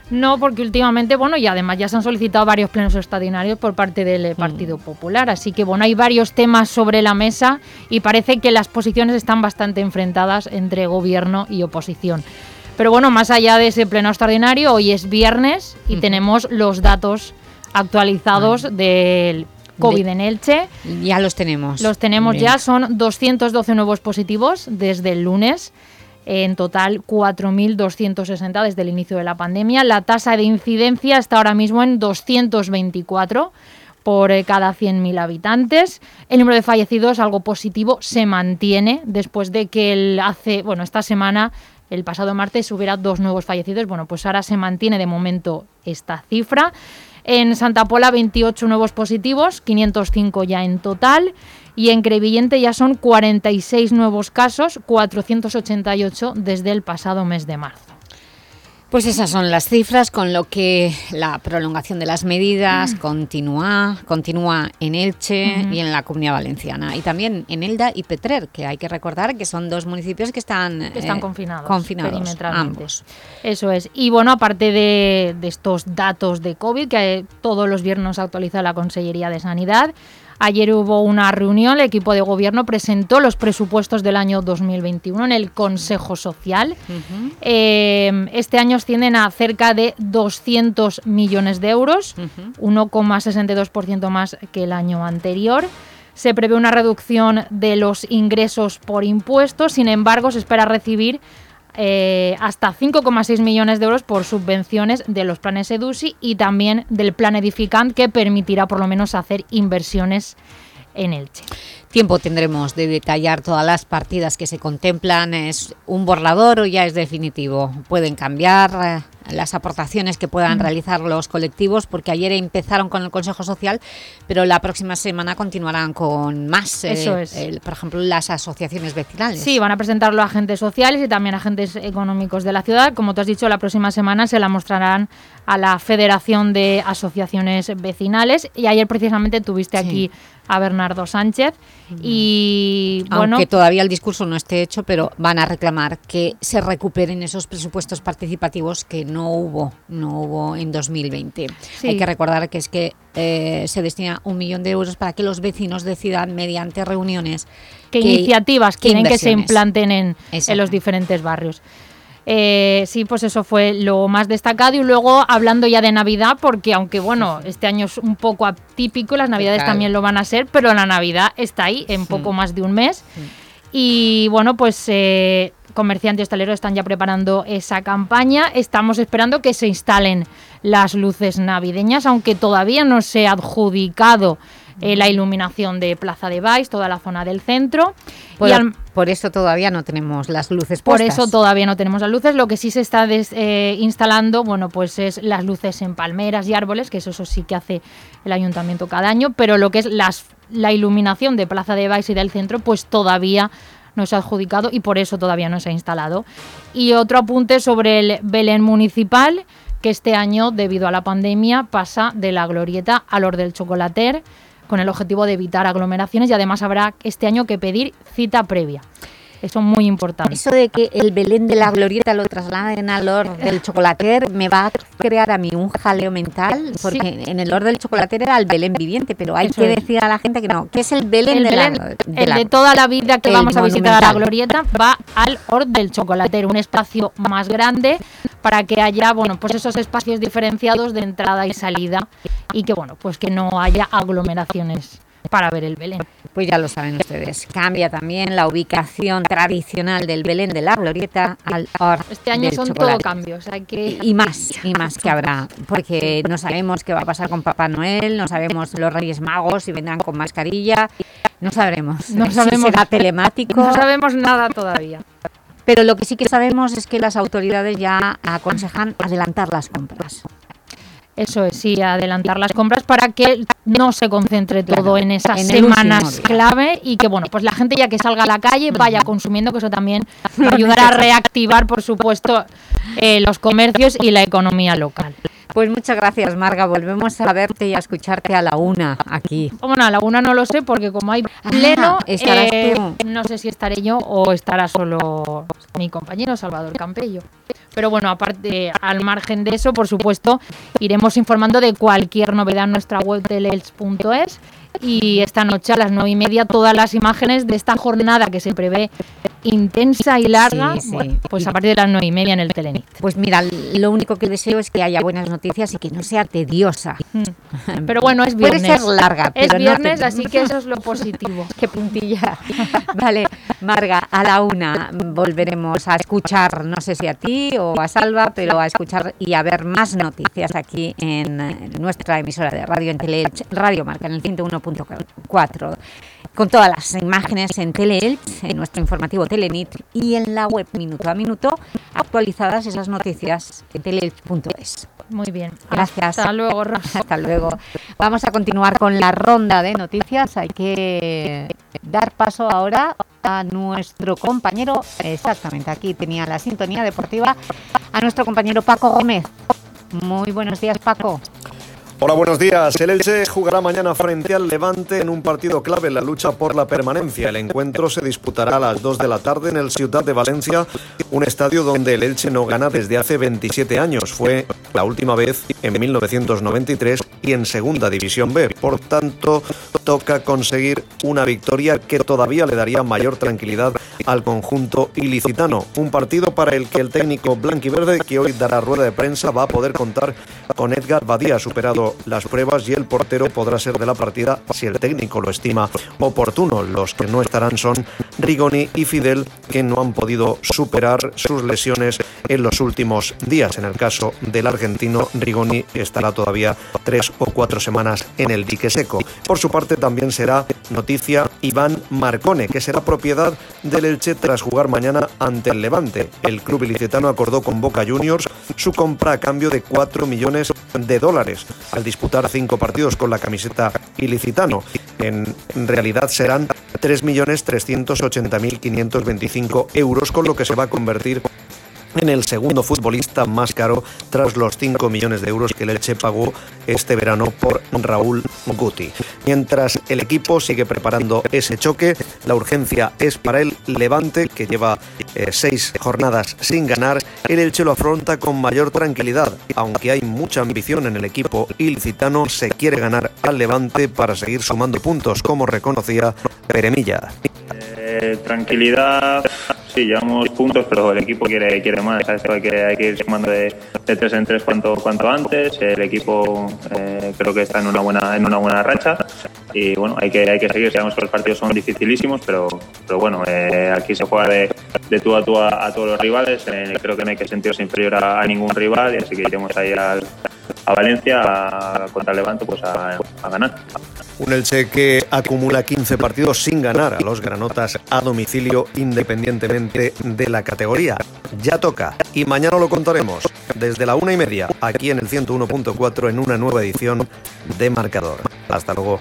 No, porque últimamente, bueno, y además ya se han solicitado varios plenos extraordinarios por parte del mm. Partido Popular, así que bueno, hay varios temas sobre la mesa y parece que las posiciones están bastante enfrentadas entre gobierno y oposición. Pero bueno, más allá de ese pleno extraordinario, hoy es viernes y tenemos los datos actualizados del COVID en Elche. Ya los tenemos. Los tenemos ya, son 212 nuevos positivos desde el lunes en total 4.260 desde el inicio de la pandemia. La tasa de incidencia está ahora mismo en 224 por eh, cada 100.000 habitantes. El número de fallecidos, algo positivo, se mantiene después de que el hace, bueno, esta semana, el pasado martes, hubiera dos nuevos fallecidos. Bueno, pues ahora se mantiene de momento esta cifra. En Santa Pola, 28 nuevos positivos, 505 ya en total y en Crevillente ya son 46 nuevos casos, 488 desde el pasado mes de marzo. Pues esas son las cifras, con lo que la prolongación de las medidas mm. continúa, continúa en Elche y en la Comunidad Valenciana. Y también en Elda y Petrer, que hay que recordar que son dos municipios que están, están eh, confinados, confinados ambos. Eso es. Y bueno, aparte de, de estos datos de COVID, que todos los viernes actualiza la Consellería de Sanidad, Ayer hubo una reunión, el equipo de gobierno presentó los presupuestos del año 2021 en el Consejo Social. Eh, este año ascienden a cerca de 200 millones de euros, 1,62% más que el año anterior. Se prevé una reducción de los ingresos por impuestos, sin embargo se espera recibir eh, hasta 5,6 millones de euros por subvenciones de los planes EDUSI y también del plan Edificant que permitirá por lo menos hacer inversiones en Elche. Tiempo tendremos de detallar todas las partidas que se contemplan. ¿Es un borrador o ya es definitivo? ¿Pueden cambiar las aportaciones que puedan mm. realizar los colectivos? Porque ayer empezaron con el Consejo Social, pero la próxima semana continuarán con más. Eh, Eso es. por ejemplo, las asociaciones vecinales. Sí, van a presentarlo a agentes sociales y también agentes económicos de la ciudad. Como tú has dicho, la próxima semana se la mostrarán a la Federación de Asociaciones Vecinales y ayer precisamente tuviste aquí a Bernardo Sánchez y bueno, aunque todavía el discurso no esté hecho, pero van a reclamar que se recuperen esos presupuestos participativos que no hubo, no hubo en 2020. Sí. Hay que recordar que es que eh, se destina un millón de euros para que los vecinos decidan mediante reuniones qué iniciativas quieren que se implanten en, en los diferentes barrios. Eh, sí, pues eso fue lo más destacado y luego hablando ya de Navidad, porque aunque bueno, este año es un poco atípico, las Navidades Total. también lo van a ser, pero la Navidad está ahí en poco más de un mes. Y bueno, pues eh, comerciantes hosteleros están ya preparando esa campaña. Estamos esperando que se instalen las luces navideñas, aunque todavía no se ha adjudicado eh, la iluminación de Plaza de Baix, toda la zona del centro. Por, y al- por eso todavía no tenemos las luces por puestas. eso todavía no tenemos las luces. Lo que sí se está des- eh, instalando, bueno, pues es las luces en palmeras y árboles, que eso, eso sí que hace el ayuntamiento cada año, pero lo que es las, la iluminación de Plaza de Baix y del centro, pues todavía no se ha adjudicado y por eso todavía no se ha instalado. Y otro apunte sobre el Belén municipal, que este año, debido a la pandemia, pasa de la glorieta al Or del Chocolater, con el objetivo de evitar aglomeraciones y además habrá este año que pedir cita previa. Eso es muy importante. Eso de que el Belén de la Glorieta lo trasladen al Lord del Chocolater me va a crear a mí un jaleo mental, porque en el Lord del Chocolater era el Belén viviente, pero hay Eso que es. decir a la gente que no, que es el Belén, el de, Belén, la, el la- de toda la vida que el vamos a visitar a la glorieta va al Hort del Chocolatero, un espacio más grande para que haya, bueno, pues esos espacios diferenciados de entrada y salida y que, bueno, pues que no haya aglomeraciones para ver el Belén. Pues ya lo saben ustedes, cambia también la ubicación tradicional del Belén de la Glorieta al Este año del son todo Chocolate. cambios, hay que... Y más, y más que habrá, porque no sabemos qué va a pasar con Papá Noel, no sabemos los Reyes Magos si vendrán con mascarilla, no sabremos, No si sabemos- será telemático. No sabemos nada todavía. Pero lo que sí que sabemos es que las autoridades ya aconsejan adelantar las compras. Eso es, sí, adelantar las compras para que no se concentre todo en esas en semanas clave y que, bueno, pues la gente ya que salga a la calle vaya consumiendo, que eso también ayudará a reactivar, por supuesto, eh, los comercios y la economía local. Pues muchas gracias, Marga. Volvemos a verte y a escucharte a la una aquí. Bueno, a la una no lo sé porque como hay pleno, estarás eh, no sé si estaré yo o estará solo mi compañero Salvador Campello. Pero bueno, aparte, al margen de eso, por supuesto, iremos informando de cualquier novedad en nuestra web teleelch.es y esta noche a las nueve y media todas las imágenes de esta jornada que se prevé intensa y larga, Sí, sí. bueno, pues a partir de las nueve y media en el Telenit. Pues mira, lo único que deseo es que haya buenas noticias y que no sea tediosa. Pero bueno, es viernes. Puede ser larga, Es pero no viernes, así que eso es lo positivo. Qué puntilla. Vale, Marga, a la una volveremos a escuchar, no sé si a ti o a Salva, pero a escuchar y a ver más noticias aquí en nuestra emisora de radio, en Teleelch, Radio Marca, en el 101.4, con todas las imágenes en Teleelch, en nuestro informativo Telenit y en la web minuto a minuto, actualizadas esas noticias en teleelch.es. Muy bien. Gracias. Hasta luego, Rosa. Hasta luego. Vamos a continuar con la ronda de noticias. Hay que dar paso ahora a nuestro compañero, exactamente, aquí tenía la sintonía deportiva, a nuestro compañero Paco Gómez. Muy buenos días, Paco. Hola, buenos días. El Elche jugará mañana frente al Levante en un partido clave en la lucha por la permanencia. El encuentro se disputará a las 2 de la tarde en el Ciudad de Valencia, un estadio donde el Elche no gana desde hace 27 años. Fue la última vez en 1993 y en Segunda División B. Por tanto, toca conseguir una victoria que todavía le daría mayor tranquilidad al conjunto ilicitano. Un partido para el que el técnico blanquiverde, que hoy dará rueda de prensa, va a poder contar con Edgar Badía, superado las pruebas y el portero podrá ser de la partida si el técnico lo estima oportuno. Los que no estarán son Rigoni y Fidel, que no han podido superar sus lesiones en los últimos días. En el caso del argentino, Rigoni estará todavía tres o cuatro semanas en el dique seco. Por su parte, también será noticia Iván Marcone, que será propiedad del Elche tras jugar mañana ante el Levante. El club ilicitano acordó con Boca Juniors su compra a cambio de 4 millones de dólares al disputar cinco partidos con la camiseta ilicitano. En realidad serán 3.380.525 euros, con lo que se va a convertir en el segundo futbolista más caro tras los 5 millones de euros que el pagó este verano por Raúl Guti. Mientras el equipo sigue preparando ese choque, la urgencia es para el Levante, que lleva eh, seis jornadas sin ganar. El Elche lo afronta con mayor tranquilidad, aunque hay mucha ambición en el equipo ilicitano, se quiere ganar al Levante para seguir sumando puntos, como reconocía Peremilla. Eh, tranquilidad, sí, llevamos puntos, pero el equipo quiere, quiere más. Hay, que, hay que ir sumando de, tres en tres cuanto, cuanto antes. El equipo eh, creo que está en una buena, en una buena racha. Y bueno, hay que, hay que seguir. Sabemos que los partidos son dificilísimos, pero, pero bueno, eh, aquí se juega de, de tú a tú a, todos los rivales. Creo que no hay que sentirse inferior a, ningún rival, y así que iremos ahí al, a Valencia a, contra el Levante pues a ganar. Un Elche que acumula 15 partidos sin ganar a los granotas a domicilio independientemente de la categoría. Ya toca y mañana lo contaremos desde la una y media aquí en el 101.4 en una nueva edición de Marcador. Hasta luego.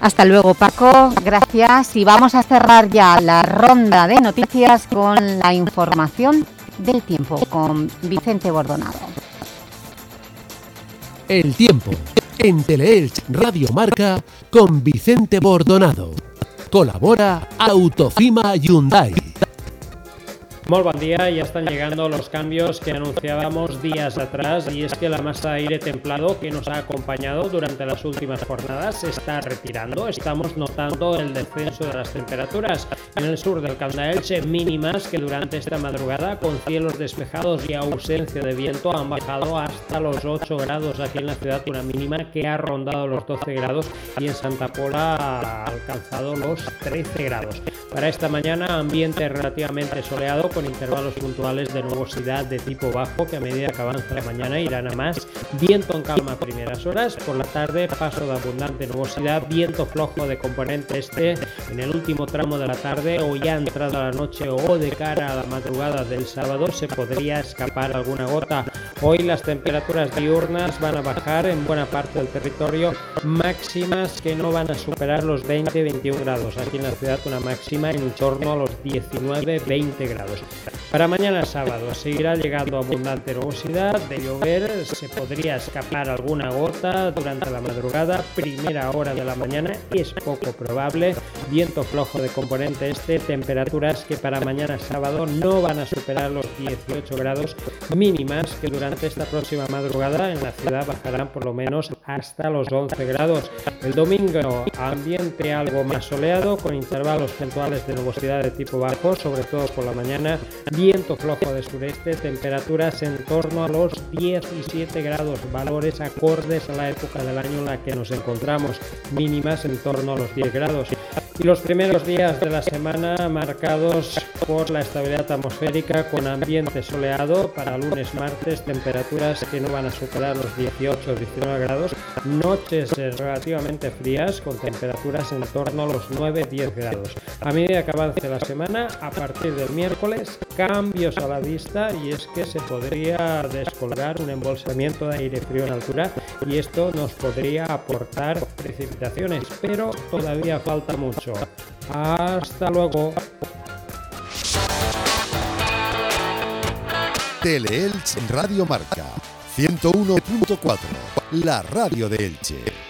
Hasta luego, Paco. Gracias. Y vamos a cerrar ya la ronda de noticias con la información del tiempo con Vicente Bordonado. El tiempo en Teleelch Radio Marca con Vicente Bordonado. Colabora Autofima Hyundai. Muy buen día, ya están llegando los cambios que anunciábamos días atrás y es que la masa de aire templado que nos ha acompañado durante las últimas jornadas se está retirando. Estamos notando el descenso de las temperaturas en el sur del Candaelche mínimas que durante esta madrugada con cielos despejados y ausencia de viento han bajado hasta los 8 grados aquí en la ciudad, una mínima que ha rondado los 12 grados y en Santa Pola ha alcanzado los 13 grados. Para esta mañana ambiente relativamente soleado con intervalos puntuales de nubosidad de tipo bajo que a medida que avanza la mañana irán a más. Viento en calma a primeras horas, por la tarde paso de abundante nubosidad, viento flojo de componente este en el último tramo de la tarde o ya entrada la noche o de cara a la madrugada del sábado se podría escapar alguna gota. Hoy las temperaturas diurnas van a bajar en buena parte del territorio, máximas que no van a superar los 20-21 grados. Aquí en la ciudad una máxima en torno a los 19-20 grados. Para mañana sábado seguirá llegando abundante nubosidad, de llover, se podría escapar alguna gota durante la madrugada, primera hora de la mañana, es poco probable, viento flojo de componente este, temperaturas que para mañana sábado no van a superar los 18 grados mínimas que durante esta próxima madrugada en la ciudad bajarán por lo menos hasta los 11 grados. El domingo ambiente algo más soleado con intervalos puntuales de nubosidad de tipo bajo, sobre todo por la mañana, viento flojo de sureste, temperaturas en torno a los 17 grados, valores acordes a la época del año en la que nos encontramos, mínimas en torno a los 10 grados. Y los primeros días de la semana marcados por la estabilidad atmosférica con ambiente soleado para lunes, martes, temperaturas que no van a superar los 18 o 19 grados, noches relativamente frías con temperaturas en torno a los 9-10 grados. A medida que avance la semana, a partir del miércoles, cambios a la vista y es que se podría descolgar un embolsamiento de aire frío en altura y esto nos podría aportar precipitaciones, pero todavía falta mucho. Hasta luego. Teleelch Radio Marca 101.4, la radio de Elche.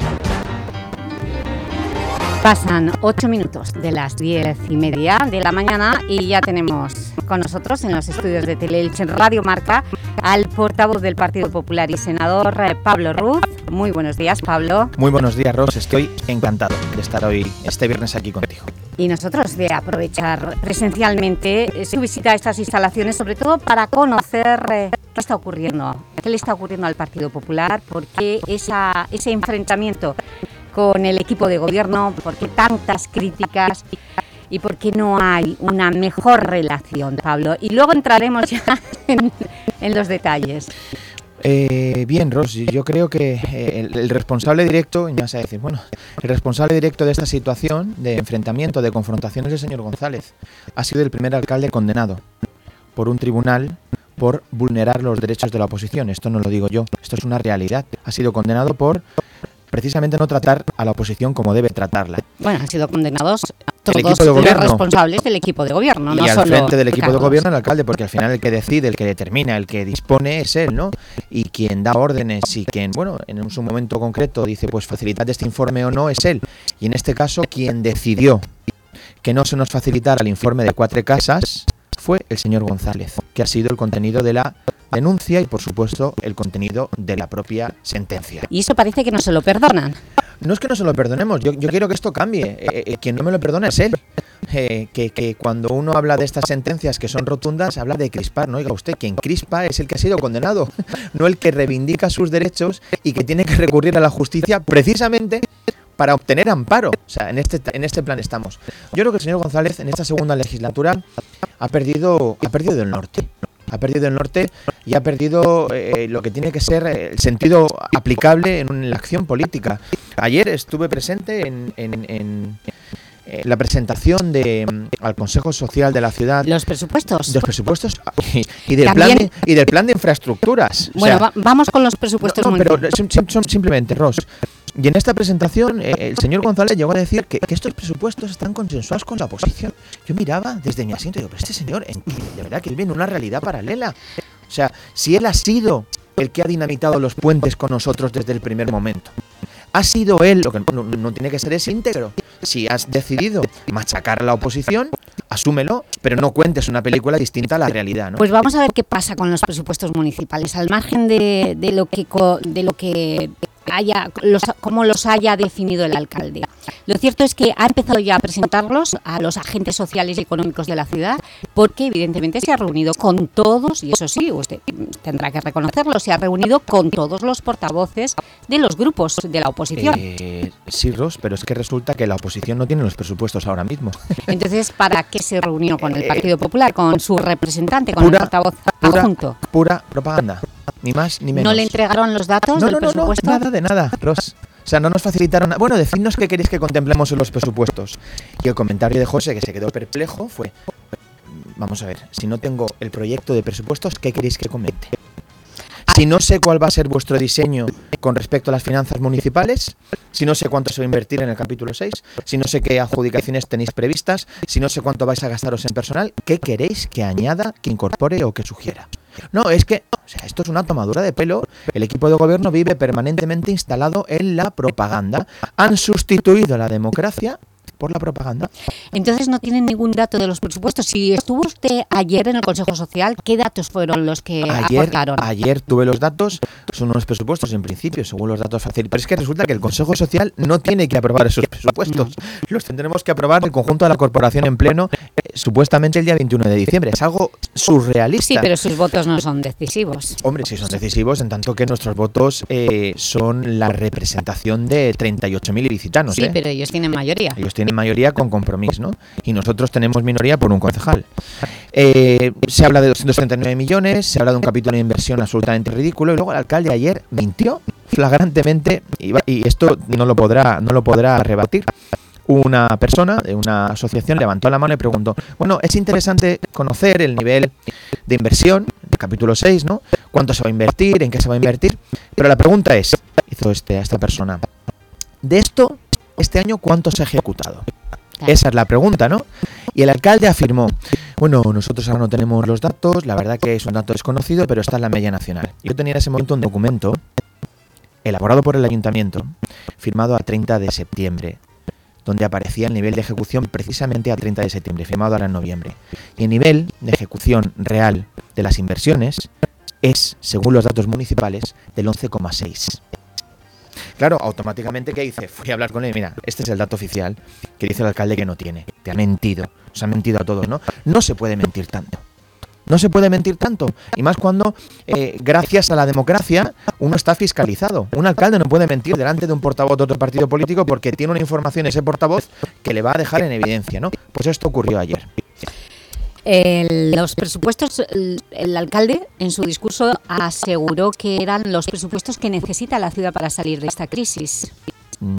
Pasan 8 minutos de las 10 y media de la mañana y ya tenemos con nosotros en los estudios de Teleelch en Radio Marca al portavoz del Partido Popular y senador eh, Pablo Ruz. Muy buenos días, Pablo. Muy buenos días, Ros. Estoy encantado de estar hoy, este viernes, aquí contigo. Y nosotros de aprovechar presencialmente eh, su visita a estas instalaciones, sobre todo para conocer eh, qué está ocurriendo, qué le está ocurriendo al Partido Popular, por qué esa, ese enfrentamiento con el equipo de gobierno, por qué tantas críticas y por qué no hay una mejor relación, Pablo. Y luego entraremos ya en, los detalles. Eh, bien, Ros, yo creo que eh, el, el, responsable directo, ya a decir, bueno, el responsable directo de esta situación de enfrentamiento, de confrontaciones del señor González, ha sido el primer alcalde condenado por un tribunal por vulnerar los derechos de la oposición. Esto no lo digo yo, esto es una realidad. Ha sido condenado por precisamente no tratar a la oposición como debe tratarla. Bueno, han sido condenados todos de los responsables del equipo de gobierno, no y al solo frente del equipo de gobierno el alcalde, porque al final el que decide, el que determina, el que dispone es él, ¿no? Y quien da órdenes y quien, bueno, en un su momento concreto dice, pues facilitad este informe o no, es él. Y en este caso, quien decidió que no se nos facilitara el informe de cuatro casas fue el señor González, que ha sido el contenido de la denuncia y, por supuesto, el contenido de la propia sentencia. Y eso parece que no se lo perdonan. No es que no se lo perdonemos, yo, yo quiero que esto cambie. Eh, eh, quien no me lo perdona es él. Eh, que, que cuando uno habla de estas sentencias que son rotundas, habla de crispar. No oiga usted, quien crispa es el que ha sido condenado, no el que reivindica sus derechos y que tiene que recurrir a la justicia precisamente para obtener amparo. O sea, en este, en este plan estamos. Yo creo que el señor González en esta segunda legislatura ha perdido, ha perdido el norte. Ha perdido el norte y ha perdido eh, lo que tiene que ser el sentido aplicable en, en la acción política. Ayer estuve presente en, en- en, la presentación de, mm, al Consejo Social de la ciudad. Los presupuestos. De los presupuestos y, y del, plan de, y del plan de infraestructuras. O Bueno, sea, va- vamos con los presupuestos no, pero sim- sim- son simplemente, Ross. Y en esta presentación, eh, el señor González llegó a decir que, estos presupuestos están consensuados con la oposición. Yo miraba desde mi asiento y digo, pero este señor, de verdad que viene en una realidad paralela. O sea, si él ha sido el que ha dinamitado los puentes con nosotros desde el primer momento, ha sido él, lo que no, tiene que ser es íntegro. Si has decidido machacar a la oposición, asúmelo, pero no cuentes una película distinta a la realidad, ¿no? Pues vamos a ver qué pasa con los presupuestos municipales, al margen de, de lo que de lo que haya, los, cómo los haya definido el alcalde. Lo cierto es que ha empezado ya a presentarlos a los agentes sociales y económicos de la ciudad, porque evidentemente se ha reunido con todos, y eso sí, usted tendrá que reconocerlo, se ha reunido con todos los portavoces de los grupos de la oposición. Eh, sí, Ross, pero es que resulta que la oposición no tiene los presupuestos ahora mismo. Entonces, ¿para qué se reunió con el Partido Popular, con su representante, con Pura- el portavoz pura, adjunto? pura propaganda, ni más ni menos. ¿No le entregaron los datos no, del no, no, no, presupuesto? nada de nada, Ross. O sea, no nos facilitaron nada. Bueno, decidnos qué queréis que contemplemos en los presupuestos. Y el comentario de José, que se quedó perplejo, fue: Vamos a ver, si no tengo el proyecto de presupuestos, ¿qué queréis que comente? Si no sé cuál va a ser vuestro diseño con respecto a las finanzas municipales, si no sé cuánto se va a invertir en el capítulo 6, si no sé qué adjudicaciones tenéis previstas, si no sé cuánto vais a gastaros en personal, ¿qué queréis que añada, que incorpore o que sugiera? No, es que o sea, esto es una tomadura de pelo. El equipo de gobierno vive permanentemente instalado en la propaganda. Han sustituido la democracia por la propaganda. Entonces no tienen ningún dato de los presupuestos. Si estuvo usted ayer en el Consejo Social, ¿qué datos fueron los que Ayer, aportaron? ayer tuve los datos, son unos presupuestos en principio, según los datos fáciles. Pero es que resulta que el Consejo Social no tiene que aprobar esos presupuestos. Los tendremos que aprobar el conjunto de la corporación en pleno, eh, supuestamente el día 21 de diciembre. Es algo surrealista. Sí, pero sus votos no son decisivos. Hombre, sí son decisivos, en tanto que nuestros votos eh, son la representación de 38.000 ilicitanos. Sí, ¿eh? pero ellos tienen mayoría. Ellos tienen mayoría con compromiso, ¿no? Y nosotros tenemos minoría por un concejal. Eh, se habla de 239 millones, se habla de un capítulo de inversión absolutamente ridículo y luego el alcalde ayer mintió flagrantemente y, esto no lo podrá no lo podrá rebatir. Una persona de una asociación levantó la mano y preguntó, bueno, es interesante conocer el nivel de inversión, del capítulo 6, ¿no? ¿Cuánto se va a invertir? ¿En qué se va a invertir? Pero la pregunta es, hizo este, esta persona, de esto, este año, ¿cuánto se ha ejecutado? Esa es la pregunta, ¿no? Y el alcalde afirmó, bueno, nosotros ahora no tenemos los datos, la verdad que es un dato desconocido, pero está en la media nacional. Yo tenía en ese momento un documento elaborado por el ayuntamiento, firmado a 30 de septiembre, donde aparecía el nivel de ejecución precisamente a 30 de septiembre, firmado ahora en noviembre. Y el nivel de ejecución real de las inversiones es, según los datos municipales, del 11,6. Claro, automáticamente, ¿qué hice? Fui a hablar con él. Mira, este es el dato oficial que dice el alcalde que no tiene. Te ha mentido. Os ha mentido a todos, ¿no? No se puede mentir tanto. No se puede mentir tanto. Y más cuando, eh, gracias a la democracia, uno está fiscalizado. Un alcalde no puede mentir delante de un portavoz de otro partido político porque tiene una información ese portavoz que le va a dejar en evidencia, ¿no? Pues esto ocurrió ayer. El- los presupuestos, el, el alcalde en su discurso aseguró que eran los presupuestos que necesita la ciudad para salir de esta crisis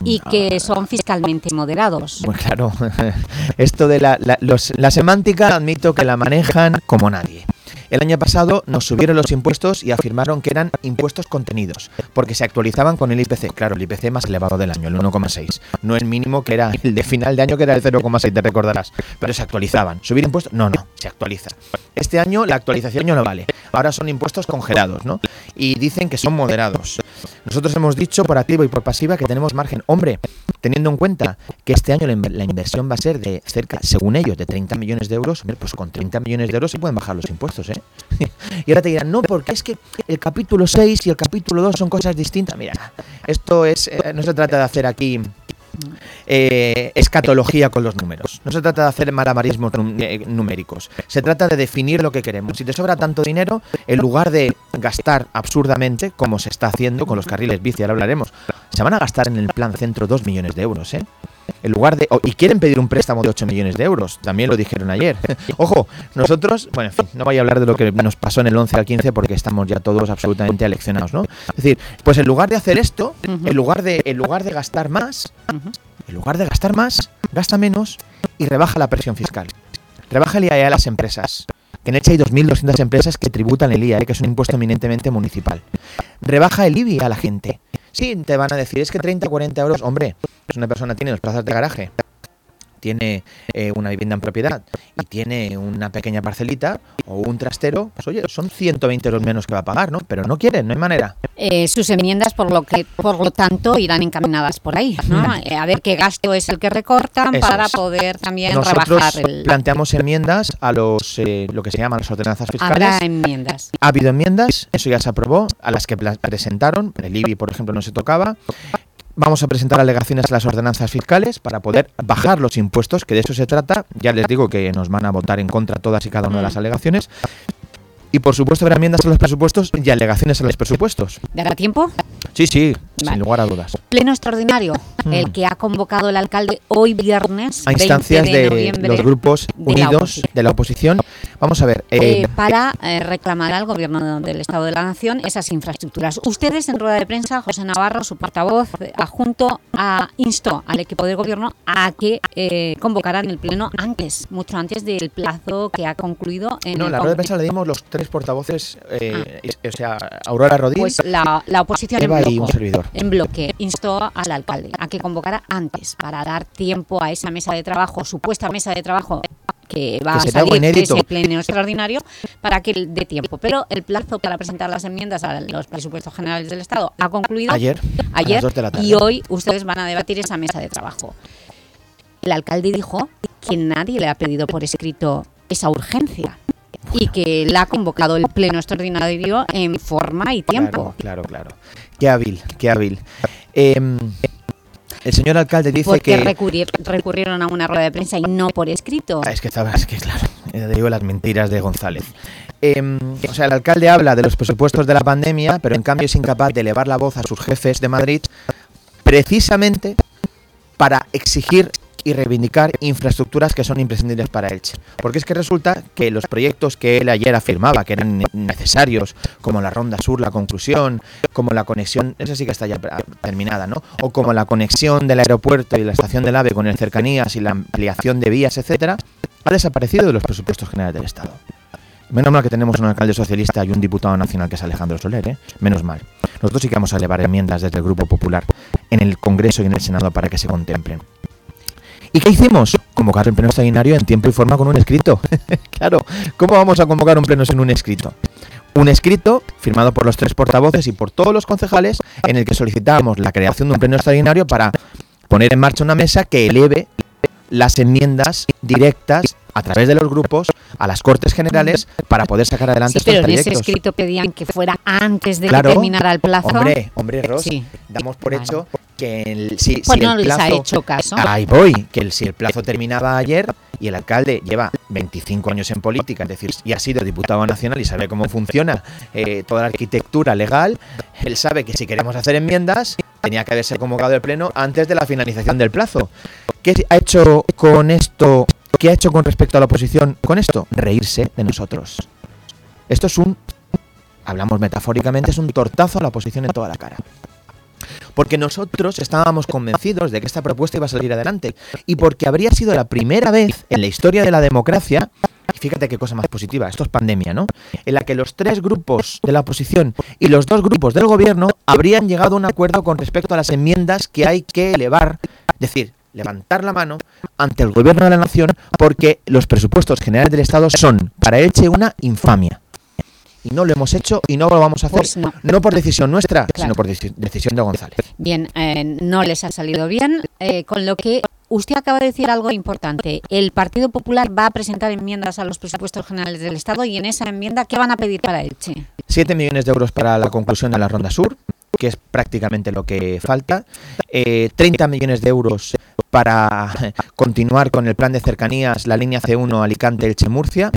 y que son fiscalmente moderados. Pues claro, esto de la, la- los- la semántica admito que la manejan como nadie. El año pasado nos subieron los impuestos y afirmaron que eran impuestos contenidos, porque se actualizaban con el IPC. Claro, el IPC más elevado del año, el 1,6. No el mínimo que era el de final de año, que era el 0,6, te recordarás. Pero se actualizaban. ¿Subir impuestos? No, no, se actualiza. Este año la actualización ya no vale. Ahora son impuestos congelados, ¿no? Y dicen que son moderados. Nosotros hemos dicho por activo y por pasiva que tenemos margen. Hombre, teniendo en cuenta que este año la, inver- la inversión va a ser de cerca, según ellos, de 30 millones de euros, pues con 30 millones de euros se pueden bajar los impuestos, ¿eh? y ahora te dirán, no, porque es que el capítulo 6 y el capítulo 2 son cosas distintas. Mira, esto es, eh, no se trata de hacer aquí eh, escatología con los números. No se trata de hacer malabarismos num- eh, numéricos. Se trata de definir lo que queremos. Si te sobra tanto dinero, en lugar de gastar absurdamente, como se está haciendo con los carriles bici, ahora hablaremos, se van a gastar en el plan centro 2 millones de euros, ¿eh? En lugar de. oh, y quieren pedir un préstamo de 8 millones de euros. También lo dijeron ayer. Ojo, nosotros. Bueno, en fin, no voy a hablar de lo que nos pasó en el 11 al 15 porque estamos ya todos absolutamente aleccionados, ¿no? Es decir, pues en lugar de hacer esto, en, lugar de, en lugar de gastar más, en lugar de gastar más, gasta menos y rebaja la presión fiscal. Rebaja el IAE a las empresas. Que en Elche hay 2.200 empresas que tributan el IAE, que es un impuesto eminentemente municipal. Rebaja el IBI a la gente. Sí, te van a decir, es que 30 o 40 euros, hombre, una persona tiene dos plazas de garaje, tiene eh, una vivienda en propiedad y tiene una pequeña parcelita o un trastero, pues oye, son 120 euros menos que va a pagar, ¿no? Pero no quieren, no hay manera. Eh, sus enmiendas, por lo que por lo tanto, irán encaminadas por ahí, ¿no? Eh, a ver qué gasto es el que recortan Eso para es. poder también Nosotros rebajar el... planteamos enmiendas a los lo que se llaman las ordenanzas fiscales. Habrá enmiendas. Ha habido enmiendas, eso ya se aprobó, a las que presentaron, el IBI, por ejemplo, no se tocaba. Vamos a presentar alegaciones a las ordenanzas fiscales para poder bajar los impuestos, que de eso se trata. Ya les digo que nos van a votar en contra todas y cada una de las alegaciones. Y por supuesto habrá enmiendas a los presupuestos y alegaciones a los presupuestos. ¿Dará tiempo? Sí, sí, Vale. sin lugar a dudas. Pleno extraordinario, Mm. el que ha convocado el alcalde hoy viernes, A instancias 20 de, de, los grupos de la unidos oposición. de la oposición. Vamos a ver. eh, eh, para eh, reclamar al gobierno del Estado de la Nación esas infraestructuras. Ustedes en rueda de prensa, José Navarro, su portavoz, adjunto, a, instó al equipo del gobierno a que eh, convocaran el pleno antes, mucho antes del plazo que ha concluido en no, el la rueda de prensa le dimos los tres portavoces, eh, y- o sea, Aurora Rodríguez, Pues la, la oposición Eva en y un bloque, servidor. en bloque instó al alcalde a que convocara antes para dar tiempo a esa mesa de trabajo, supuesta mesa de trabajo que va Que a salir ese pleno extraordinario para que dé tiempo. Pero el plazo para presentar las enmiendas a los presupuestos generales del Estado ha concluido Ayer, ayer y hoy ustedes van a debatir esa mesa de trabajo. El alcalde dijo que nadie le ha pedido por escrito esa urgencia y que la ha convocado el pleno extraordinario en forma y tiempo. Claro, claro, claro. Qué hábil, qué hábil. Em, el señor alcalde dice porque que... recurrir- recurrieron a una rueda de prensa y no por escrito. Ah, Es que sabes que claro, digo las mentiras de González. Em, o sea, el alcalde habla de los presupuestos de la pandemia, pero en cambio es incapaz de elevar la voz a sus jefes de Madrid precisamente para exigir y reivindicar infraestructuras que son imprescindibles para Elche. Porque es que resulta que los proyectos que él ayer afirmaba que eran ne- necesarios, como la Ronda Sur, la conclusión, como la conexión, esa sí que está ya terminada, ¿no? O como la conexión del aeropuerto y la estación del AVE con el cercanías y la ampliación de vías, etcétera, ha desaparecido de los presupuestos generales del Estado. Menos mal que tenemos un alcalde socialista y un diputado nacional que es Alejandro Soler, ¿eh? Menos mal. Nosotros sí que vamos a elevar enmiendas desde el Grupo Popular en el Congreso y en el Senado para que se contemplen. ¿Y qué hicimos? Convocar el pleno extraordinario en tiempo y forma con un escrito. claro, ¿cómo vamos a convocar un pleno sin un escrito? Un escrito firmado por los tres portavoces y por todos los concejales en el que solicitábamos la creación de un pleno extraordinario para poner en marcha una mesa que eleve las enmiendas directas a través de los grupos a las Cortes Generales para poder sacar adelante Sí, pero estos en ese proyectos. escrito pedían que fuera antes de Claro. que terminara el plazo. Hombre, hombre, Ross, Sí. damos por hecho que el, si, si Pues no el les ha plazo, hecho caso. Ahí voy, que el, si el plazo terminaba ayer y el alcalde lleva 25 años en política, es decir, y ha sido diputado nacional y sabe cómo funciona eh, toda la arquitectura legal, él sabe que si queremos hacer enmiendas tenía que haberse convocado el pleno antes de la finalización del plazo. ¿Qué ha hecho con esto? ¿Qué ha hecho con respecto a la oposición con esto? Reírse de nosotros. Esto es un, hablamos metafóricamente, es un tortazo a la oposición en toda la cara. Porque nosotros estábamos convencidos de que esta propuesta iba a salir adelante y porque habría sido la primera vez en la historia de la democracia y fíjate qué cosa más positiva, esto es pandemia, ¿no? En la que los tres grupos de la oposición y los dos grupos del gobierno habrían llegado a un acuerdo con respecto a las enmiendas que hay que elevar, es decir, levantar la mano ante el gobierno de la nación porque los presupuestos generales del Estado son para Elche una infamia. Y no lo hemos hecho y no lo vamos a hacer, Pues no. no. por decisión nuestra, Claro. sino por deci- decisión de González. Bien, eh, no les ha salido bien, eh, con lo que usted acaba de decir algo importante. El Partido Popular va a presentar enmiendas a los presupuestos generales del Estado y en esa enmienda, ¿qué van a pedir para Elche? 7 millones de euros para la conclusión de la Ronda Sur, que es prácticamente lo que falta. Eh, 30 millones de euros para continuar con el plan de cercanías, la línea C1 Alicante-Elche-Murcia.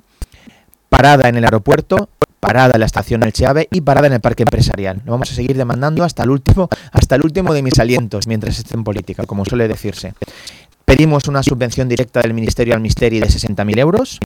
Parada en el aeropuerto, parada en la estación Elche Ave y parada en el parque empresarial. Lo vamos a seguir demandando hasta el último, hasta el último de mis alientos mientras esté en política, como suele decirse. Pedimos una subvención directa del Ministerio al Misteri de 60.000 euros.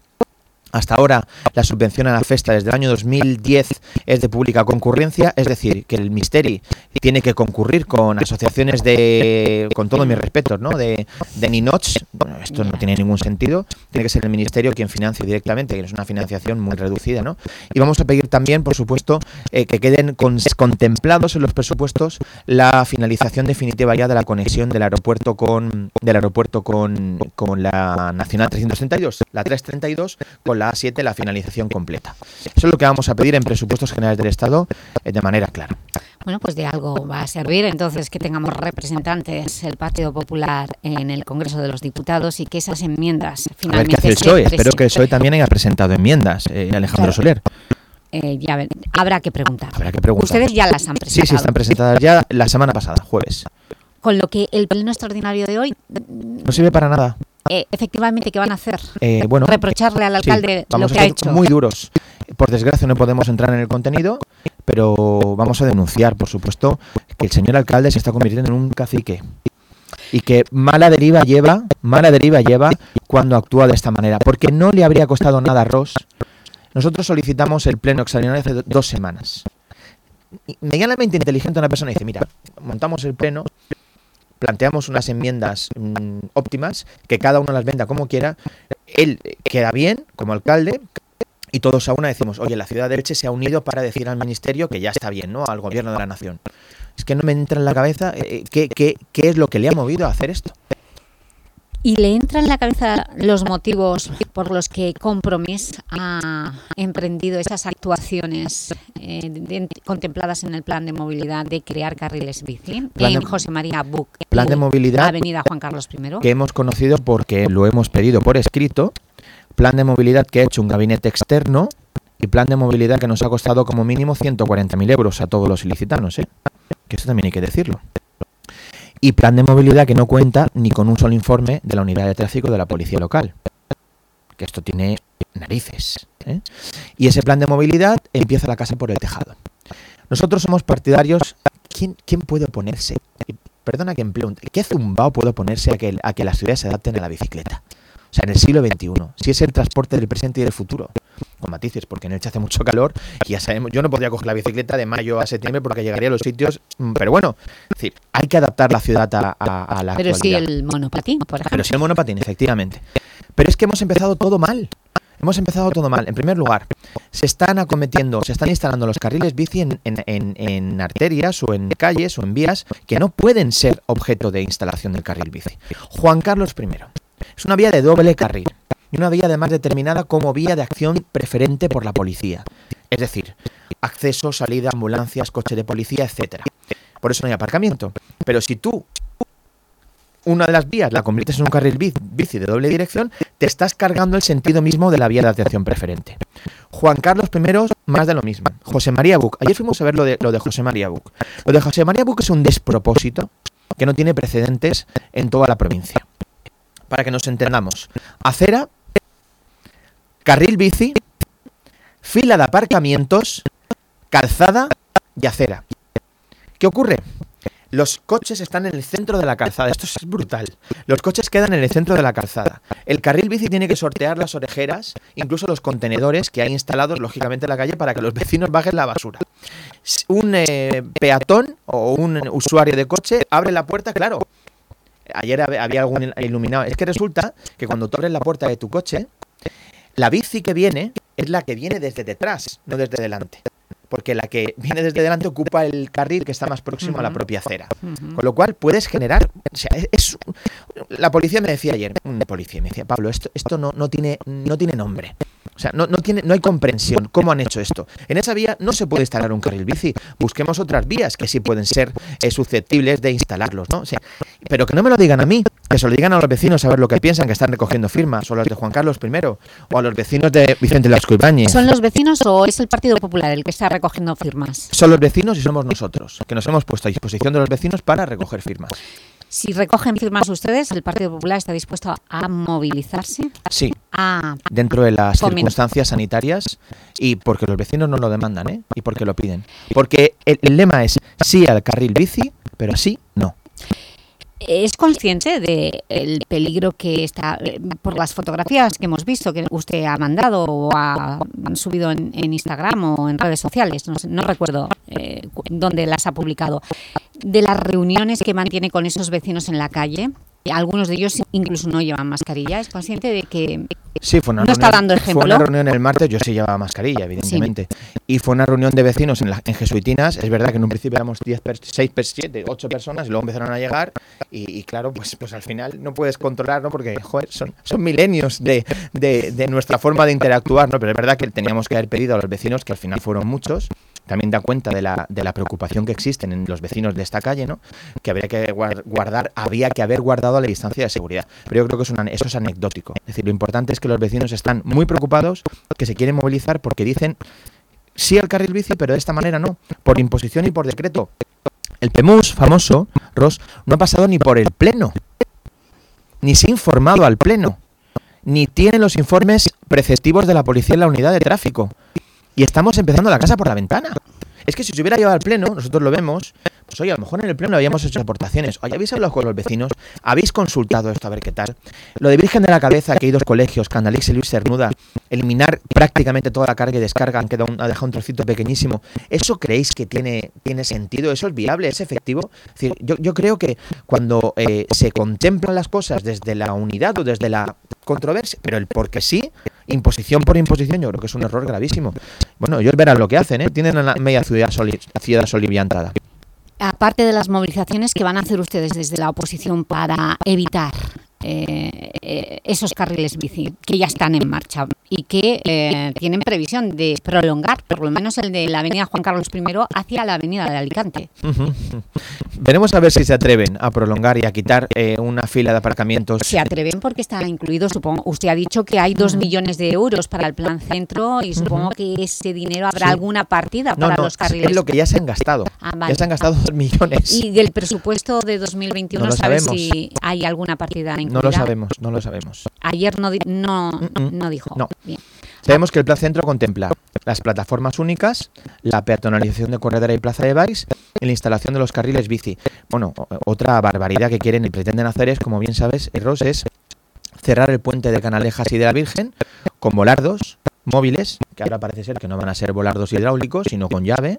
Hasta ahora la subvención a la festa desde el año 2010 es de pública concurrencia, es decir, que el Misteri tiene que concurrir con asociaciones de, con todo mi respeto, ¿no? de, de Ninots, bueno, esto no tiene ningún sentido, tiene que ser el Ministerio quien financie directamente, que es una financiación muy reducida. ¿no? Y vamos a pedir también, por supuesto, eh, que queden cons- contemplados en los presupuestos la finalización definitiva ya de la conexión del aeropuerto con, del aeropuerto con, con la Nacional 332, la 332 con la A7 la finalización completa. Eso es lo que vamos a pedir en presupuestos generales del Estado eh, de manera clara. Bueno, pues de algo va a servir entonces que tengamos representantes el Partido Popular en el Congreso de los Diputados y que esas enmiendas A ver finalmente qué hace el PSOE. Espero que el. PSOE también haya presentado enmiendas, eh, Alejandro Claro. Soler. Eh, ya ver- habrá que preguntar. Habrá que preguntar. Ustedes ya las han Sí, presentado. sí, están presentadas ya la semana pasada, jueves. Con lo que el pleno extraordinario de hoy, No sirve para nada. eh, efectivamente, ¿qué van a hacer? Eh, bueno, Reprocharle al sí, alcalde lo vamos que a ha ser hecho. muy duros. Por desgracia no podemos entrar en el contenido, pero vamos a denunciar, por supuesto, que el señor alcalde se está convirtiendo en un cacique. Y que mala deriva lleva, mala deriva lleva cuando actúa de esta manera. Porque no le habría costado nada a Ross. Nosotros solicitamos el pleno extraordinario hace do- dos semanas. Medianamente inteligente una persona dice, mira, montamos el pleno, planteamos unas enmiendas mm, óptimas, que cada uno las venda como quiera, él eh, queda bien como alcalde y todos a una decimos, oye, la ciudad de Elche se ha unido para decir al ministerio que ya está bien, ¿no? Al gobierno de la nación. Es que no me entra en la cabeza eh, qué, qué- qué es lo que le ha movido a hacer esto. ¿Y le entran en la cabeza los motivos por los que Compromís ha emprendido esas actuaciones eh, de- contempladas en el plan de movilidad de crear carriles bici Plan en de- José María Buc, Plan de movilidad Avenida Juan Carlos I? que hemos conocido porque lo hemos pedido por escrito, plan de movilidad que ha hecho un gabinete externo y plan de movilidad que nos ha costado como mínimo 140.000 euros a todos los ilicitanos, ¿eh? que eso también hay que decirlo. Y plan de movilidad que no cuenta ni con un solo informe de la unidad de tráfico de la policía local, que esto tiene narices. ¿eh? Y ese plan de movilidad empieza la casa por el tejado. Nosotros somos partidarios. ¿Quién, quién puede oponerse? Perdona que empleo ¿Qué zumbao puede oponerse a que, a que las ciudades se adapten a la bicicleta? O sea, en el siglo XXI, si es el transporte del presente y del futuro, con matices, porque en Elche hace mucho calor y ya sabemos, yo no podría coger la bicicleta de mayo a septiembre porque llegaría a los sitios, mm, pero bueno, es decir, hay que adaptar la ciudad a, a- a la Pero sí actualidad. el monopatín, por ejemplo. Pero sí el monopatín, efectivamente. Pero es que hemos empezado todo mal. Hemos empezado todo mal. En primer lugar, se están acometiendo, se están instalando los carriles bici en, en- en- en arterias o en calles o en vías que no pueden ser objeto de instalación del carril bici. Juan Carlos I. Es una vía de doble carril y una vía además determinada como vía de acción preferente por la policía. Es decir, acceso, salida, ambulancias, coche de policía, etcétera. Por eso no hay aparcamiento. Pero si tú una de las vías la conviertes en un carril bi- bici de doble dirección, te estás cargando el sentido mismo de la vía de atención preferente. Juan Carlos I, más de lo mismo. José María Buc. Ayer fuimos a ver lo de, lo de José María Buc. Lo de José María Buc es un despropósito que no tiene precedentes en toda la provincia. Para que nos entendamos. Acera, carril bici, fila de aparcamientos, calzada y acera. ¿Qué ocurre? Los coches están en el centro de la calzada. Esto es brutal. Los coches quedan en el centro de la calzada. El carril bici tiene que sortear las orejeras, incluso los contenedores que hay instalados, lógicamente, en la calle para que los vecinos bajen la basura. Un eh, peatón o un usuario de coche abre la puerta, claro. Ayer hab- había algún il- iluminado. Es que resulta que cuando tú abres la puerta de tu coche, la bici que viene es la que viene desde detrás, no desde delante. Porque la que viene desde delante ocupa el carril que está más próximo a la propia acera. Con lo cual puedes generar. O sea, es, es- la policía me decía ayer, un policía me decía, Pablo, esto, esto no, no, tiene, no tiene nombre. O sea, no, no, tiene, no hay comprensión. ¿Cómo han hecho esto? En esa vía no se puede instalar un carril bici. Busquemos otras vías que sí pueden ser eh, susceptibles de instalarlos, ¿no? O sea, pero que no me lo digan a mí, que se lo digan a los vecinos a ver lo que piensan, que están recogiendo firmas, o los de Juan Carlos I, o a los vecinos de Vicente Lasco Ibáñez. ¿Son los vecinos o es el Partido Popular el que está recogiendo firmas? Son los vecinos y somos nosotros, que nos hemos puesto a disposición de los vecinos para recoger firmas. Si recogen firmas ustedes, ¿el Partido Popular está dispuesto a movilizarse? Sí, dentro de las circunstancias sanitarias y porque los vecinos no lo demandan, ¿eh? Y porque lo piden. Porque el, el lema es sí al carril bici, pero sí. ¿Es consciente del peligro que está, eh, por las fotografías que hemos visto, que usted ha mandado o ha han subido en, Instagram o en redes sociales, no, no recuerdo eh, dónde las ha publicado, de las reuniones que mantiene con esos vecinos en la calle? Algunos de ellos incluso no llevan mascarilla. ¿Es consciente de que Sí, fue una, no está dando fue una ejemplo? reunión el martes, yo sí llevaba mascarilla, evidentemente. Y fue una reunión de vecinos en, la- en Jesuitinas. Es verdad que en un principio éramos 10, 6, 7, 8 personas y luego empezaron a llegar. Y, y claro, pues, pues al final no puedes controlar, ¿no? Porque, joder, son, son milenios de, de- de nuestra forma de interactuar, ¿no? Pero es verdad que teníamos que haber pedido a los vecinos, que al final fueron muchos, también da cuenta de la, de la preocupación que existen en los vecinos de esta calle, ¿no? Que habría que guar- guardar, había que haber guardado la distancia de seguridad. Pero yo creo que es una- eso es anecdótico. Es decir, lo importante es que los vecinos están muy preocupados, que se quieren movilizar porque dicen sí al carril bici, pero de esta manera no, por imposición y por decreto. El PEMUS, famoso, Ross, no ha pasado ni por el Pleno, ni se ha informado al Pleno, ni tiene los informes preceptivos de la policía en la unidad de tráfico. Y estamos empezando la casa por la ventana. Es que si se hubiera llevado al Pleno, nosotros lo vemos, pues oye, a lo mejor en el Pleno habíamos hecho aportaciones. Oye, ¿habéis hablado con los vecinos? ¿Habéis consultado esto a ver qué tal? Lo de Virgen de la Cabeza, que hay dos colegios, Canalix y Luis Cernuda, eliminar prácticamente toda la carga y descarga, han ha dejado un trocito pequeñísimo. ¿Eso creéis que tiene, tiene sentido? ¿Eso es viable? ¿Es efectivo? Es decir, yo, yo creo que cuando eh, se contemplan las cosas desde la unidad o desde la controversia, pero el porque sí, imposición por imposición, yo creo que es un error gravísimo. Bueno, ellos verán lo que hacen, ¿eh? Tienen a la media ciudad, soli- ciudad soliviantada. Aparte de las movilizaciones que van a hacer ustedes desde la oposición para evitar eh, eh, esos carriles bici que ya están en marcha y que eh, tienen previsión de prolongar por lo menos el de la avenida Juan Carlos I hacia la avenida de Alicante. Ujú. Veremos a ver si se atreven a prolongar y a quitar eh, una fila de aparcamientos. Se atreven porque está incluido, supongo, usted ha dicho que hay dos millones de euros para el plan centro y supongo que ese dinero habrá Sí. alguna partida No, para no, los carriles. es lo que ya se han gastado. Ah, vale. Ya se han gastado dos millones. Y del presupuesto de 2021, No ¿sabes sabemos. si hay alguna partida No lo sabemos, no lo sabemos. Ayer no, di- no, no dijo. No. Bien. Sabemos que el plan centro contempla las plataformas únicas, la peatonalización de corredera y plaza de bikes y la instalación de los carriles bici. Bueno, otra barbaridad que quieren y pretenden hacer es, como bien sabes, Erros, es cerrar el puente de Canalejas y de la Virgen con volardos móviles, que ahora parece ser que no van a ser volardos hidráulicos, sino con llave.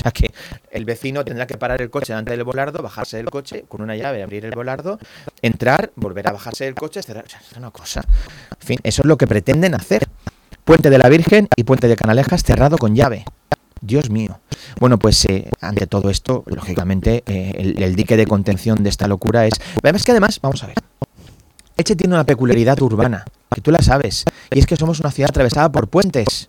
Sea que el vecino tendrá que parar el coche delante del volardo, bajarse del coche con una llave, abrir el volardo, entrar, volver a bajarse del coche, cerrar. O sea, es una cosa. En fin, eso es lo que pretenden hacer. Puente de la Virgen y Puente de Canalejas cerrado con llave. Dios mío. Bueno, pues eh, ante todo esto, lógicamente, eh, el, dique de contención de esta locura es... Es que además, vamos a ver, Elche tiene una peculiaridad urbana, que tú la sabes, y es que somos una ciudad atravesada por puentes.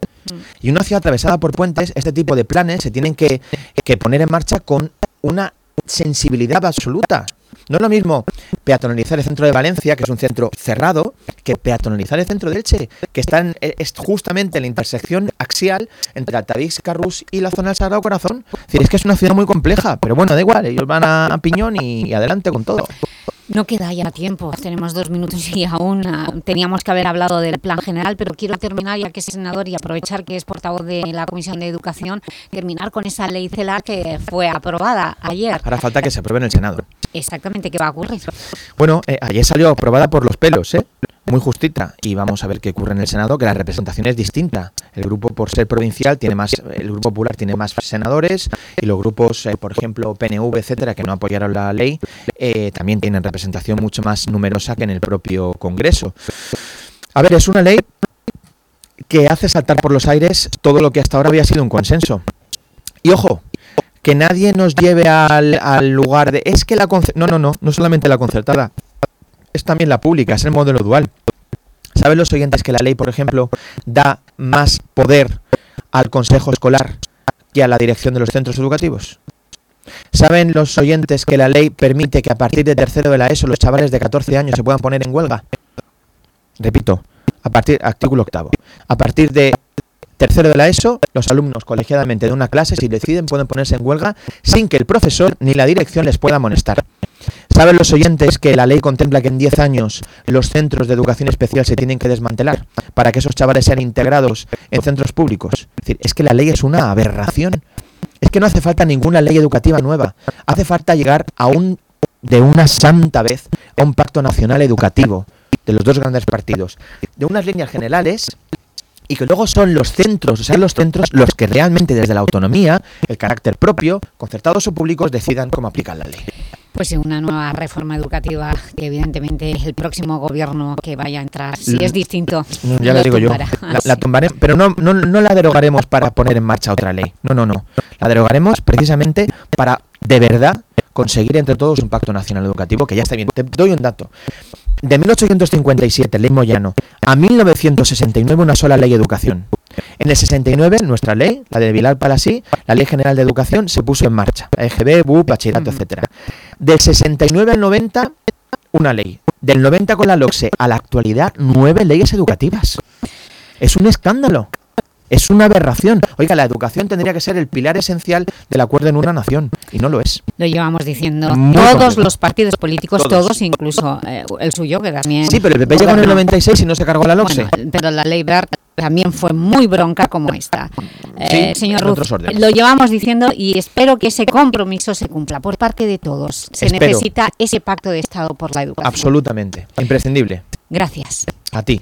Y una ciudad atravesada por puentes, este tipo de planes se tienen que, que poner en marcha con una sensibilidad absoluta. No es lo mismo peatonalizar el centro de Valencia, que es un centro cerrado, que peatonalizar el centro de Elche, que está en- es justamente en la intersección axial entre Altavix, Carrús y la zona del Sagrado Corazón. Es que es una ciudad muy compleja, pero bueno, da igual, ellos van a, piñón y adelante con todo. No queda ya tiempo, tenemos dos minutos y aún ah, teníamos que haber hablado del plan general, pero quiero terminar, ya que es senador y aprovechar que es portavoz de la Comisión de Educación, terminar con esa ley CELA que fue aprobada ayer. Ahora falta que se apruebe en el Senado. Exactamente, ¿qué va a ocurrir? Bueno, eh, ayer salió aprobada por los pelos, ¿eh? Muy justita. Y vamos a ver qué ocurre en el Senado, que la representación es distinta. El grupo, por ser provincial, tiene más, el Grupo Popular tiene más senadores y los grupos, eh, por ejemplo, PNV, etcétera, que no apoyaron la ley, eh, también tienen representación mucho más numerosa que en el propio Congreso. A ver, es una ley que hace saltar por los aires todo lo que hasta ahora había sido un consenso. Y ojo, que nadie nos lleve al, al lugar de es que la no no no no solamente la concertada es también la pública es el modelo dual. Saben los oyentes que la ley por ejemplo da más poder al consejo escolar que a la dirección de los centros educativos saben los oyentes que la ley permite que a partir de tercero de la ESO los chavales de 14 años se puedan poner en huelga repito a partir artículo octavo. A partir de Tercero de la ESO, los alumnos colegiadamente de una clase, si deciden, pueden ponerse en huelga sin que el profesor ni la dirección les pueda amonestar. ¿Saben los oyentes que la ley contempla que en 10 años los centros de educación especial se tienen que desmantelar para que esos chavales sean integrados en centros públicos? Es decir, es que la ley es una aberración. Es que no hace falta ninguna ley educativa nueva. Hace falta llegar a un de una santa vez a un pacto nacional educativo de los dos grandes partidos, de unas líneas generales y que luego son los centros, o sea, los centros los que realmente desde la autonomía, el carácter propio, concertados o públicos, decidan cómo aplicar la ley. Pues sí, una nueva reforma educativa que evidentemente el próximo gobierno que vaya a entrar, si es distinto, No, ya lo le digo yo, la, la tumbaré, pero no, no, no la derogaremos para poner en marcha otra ley. No, no, no. La derogaremos precisamente para, de verdad, conseguir entre todos un pacto nacional educativo que ya está bien. Te doy un dato. De 1857, ley Moyano, a 1969 una sola ley de educación. En el 69, nuestra ley, la de Vilar Palasí, la Ley General de Educación, se puso en marcha. EGB, BUP, bachillerato, etcétera. Del 69 al 90, una ley. Del 90 con la LOCSE a la actualidad, nueve leyes educativas. Es un escándalo. Es una aberración. Oiga, la educación tendría que ser el pilar esencial del acuerdo en una nación. Y no lo es. Lo llevamos diciendo Muy todos complejo. los partidos políticos, Todos. todos, incluso eh, el suyo, que también... Sí, pero el PP llegó en el gobernó. 96 y no se cargó la LOCSE. Bueno, pero la ley Wert también fue muy bronca como esta. Eh, Sí, señor Ruz, lo llevamos diciendo y espero que ese compromiso se cumpla por parte de todos. Se Espero. necesita ese pacto de Estado por la educación. Absolutamente. Imprescindible. Gracias. A ti.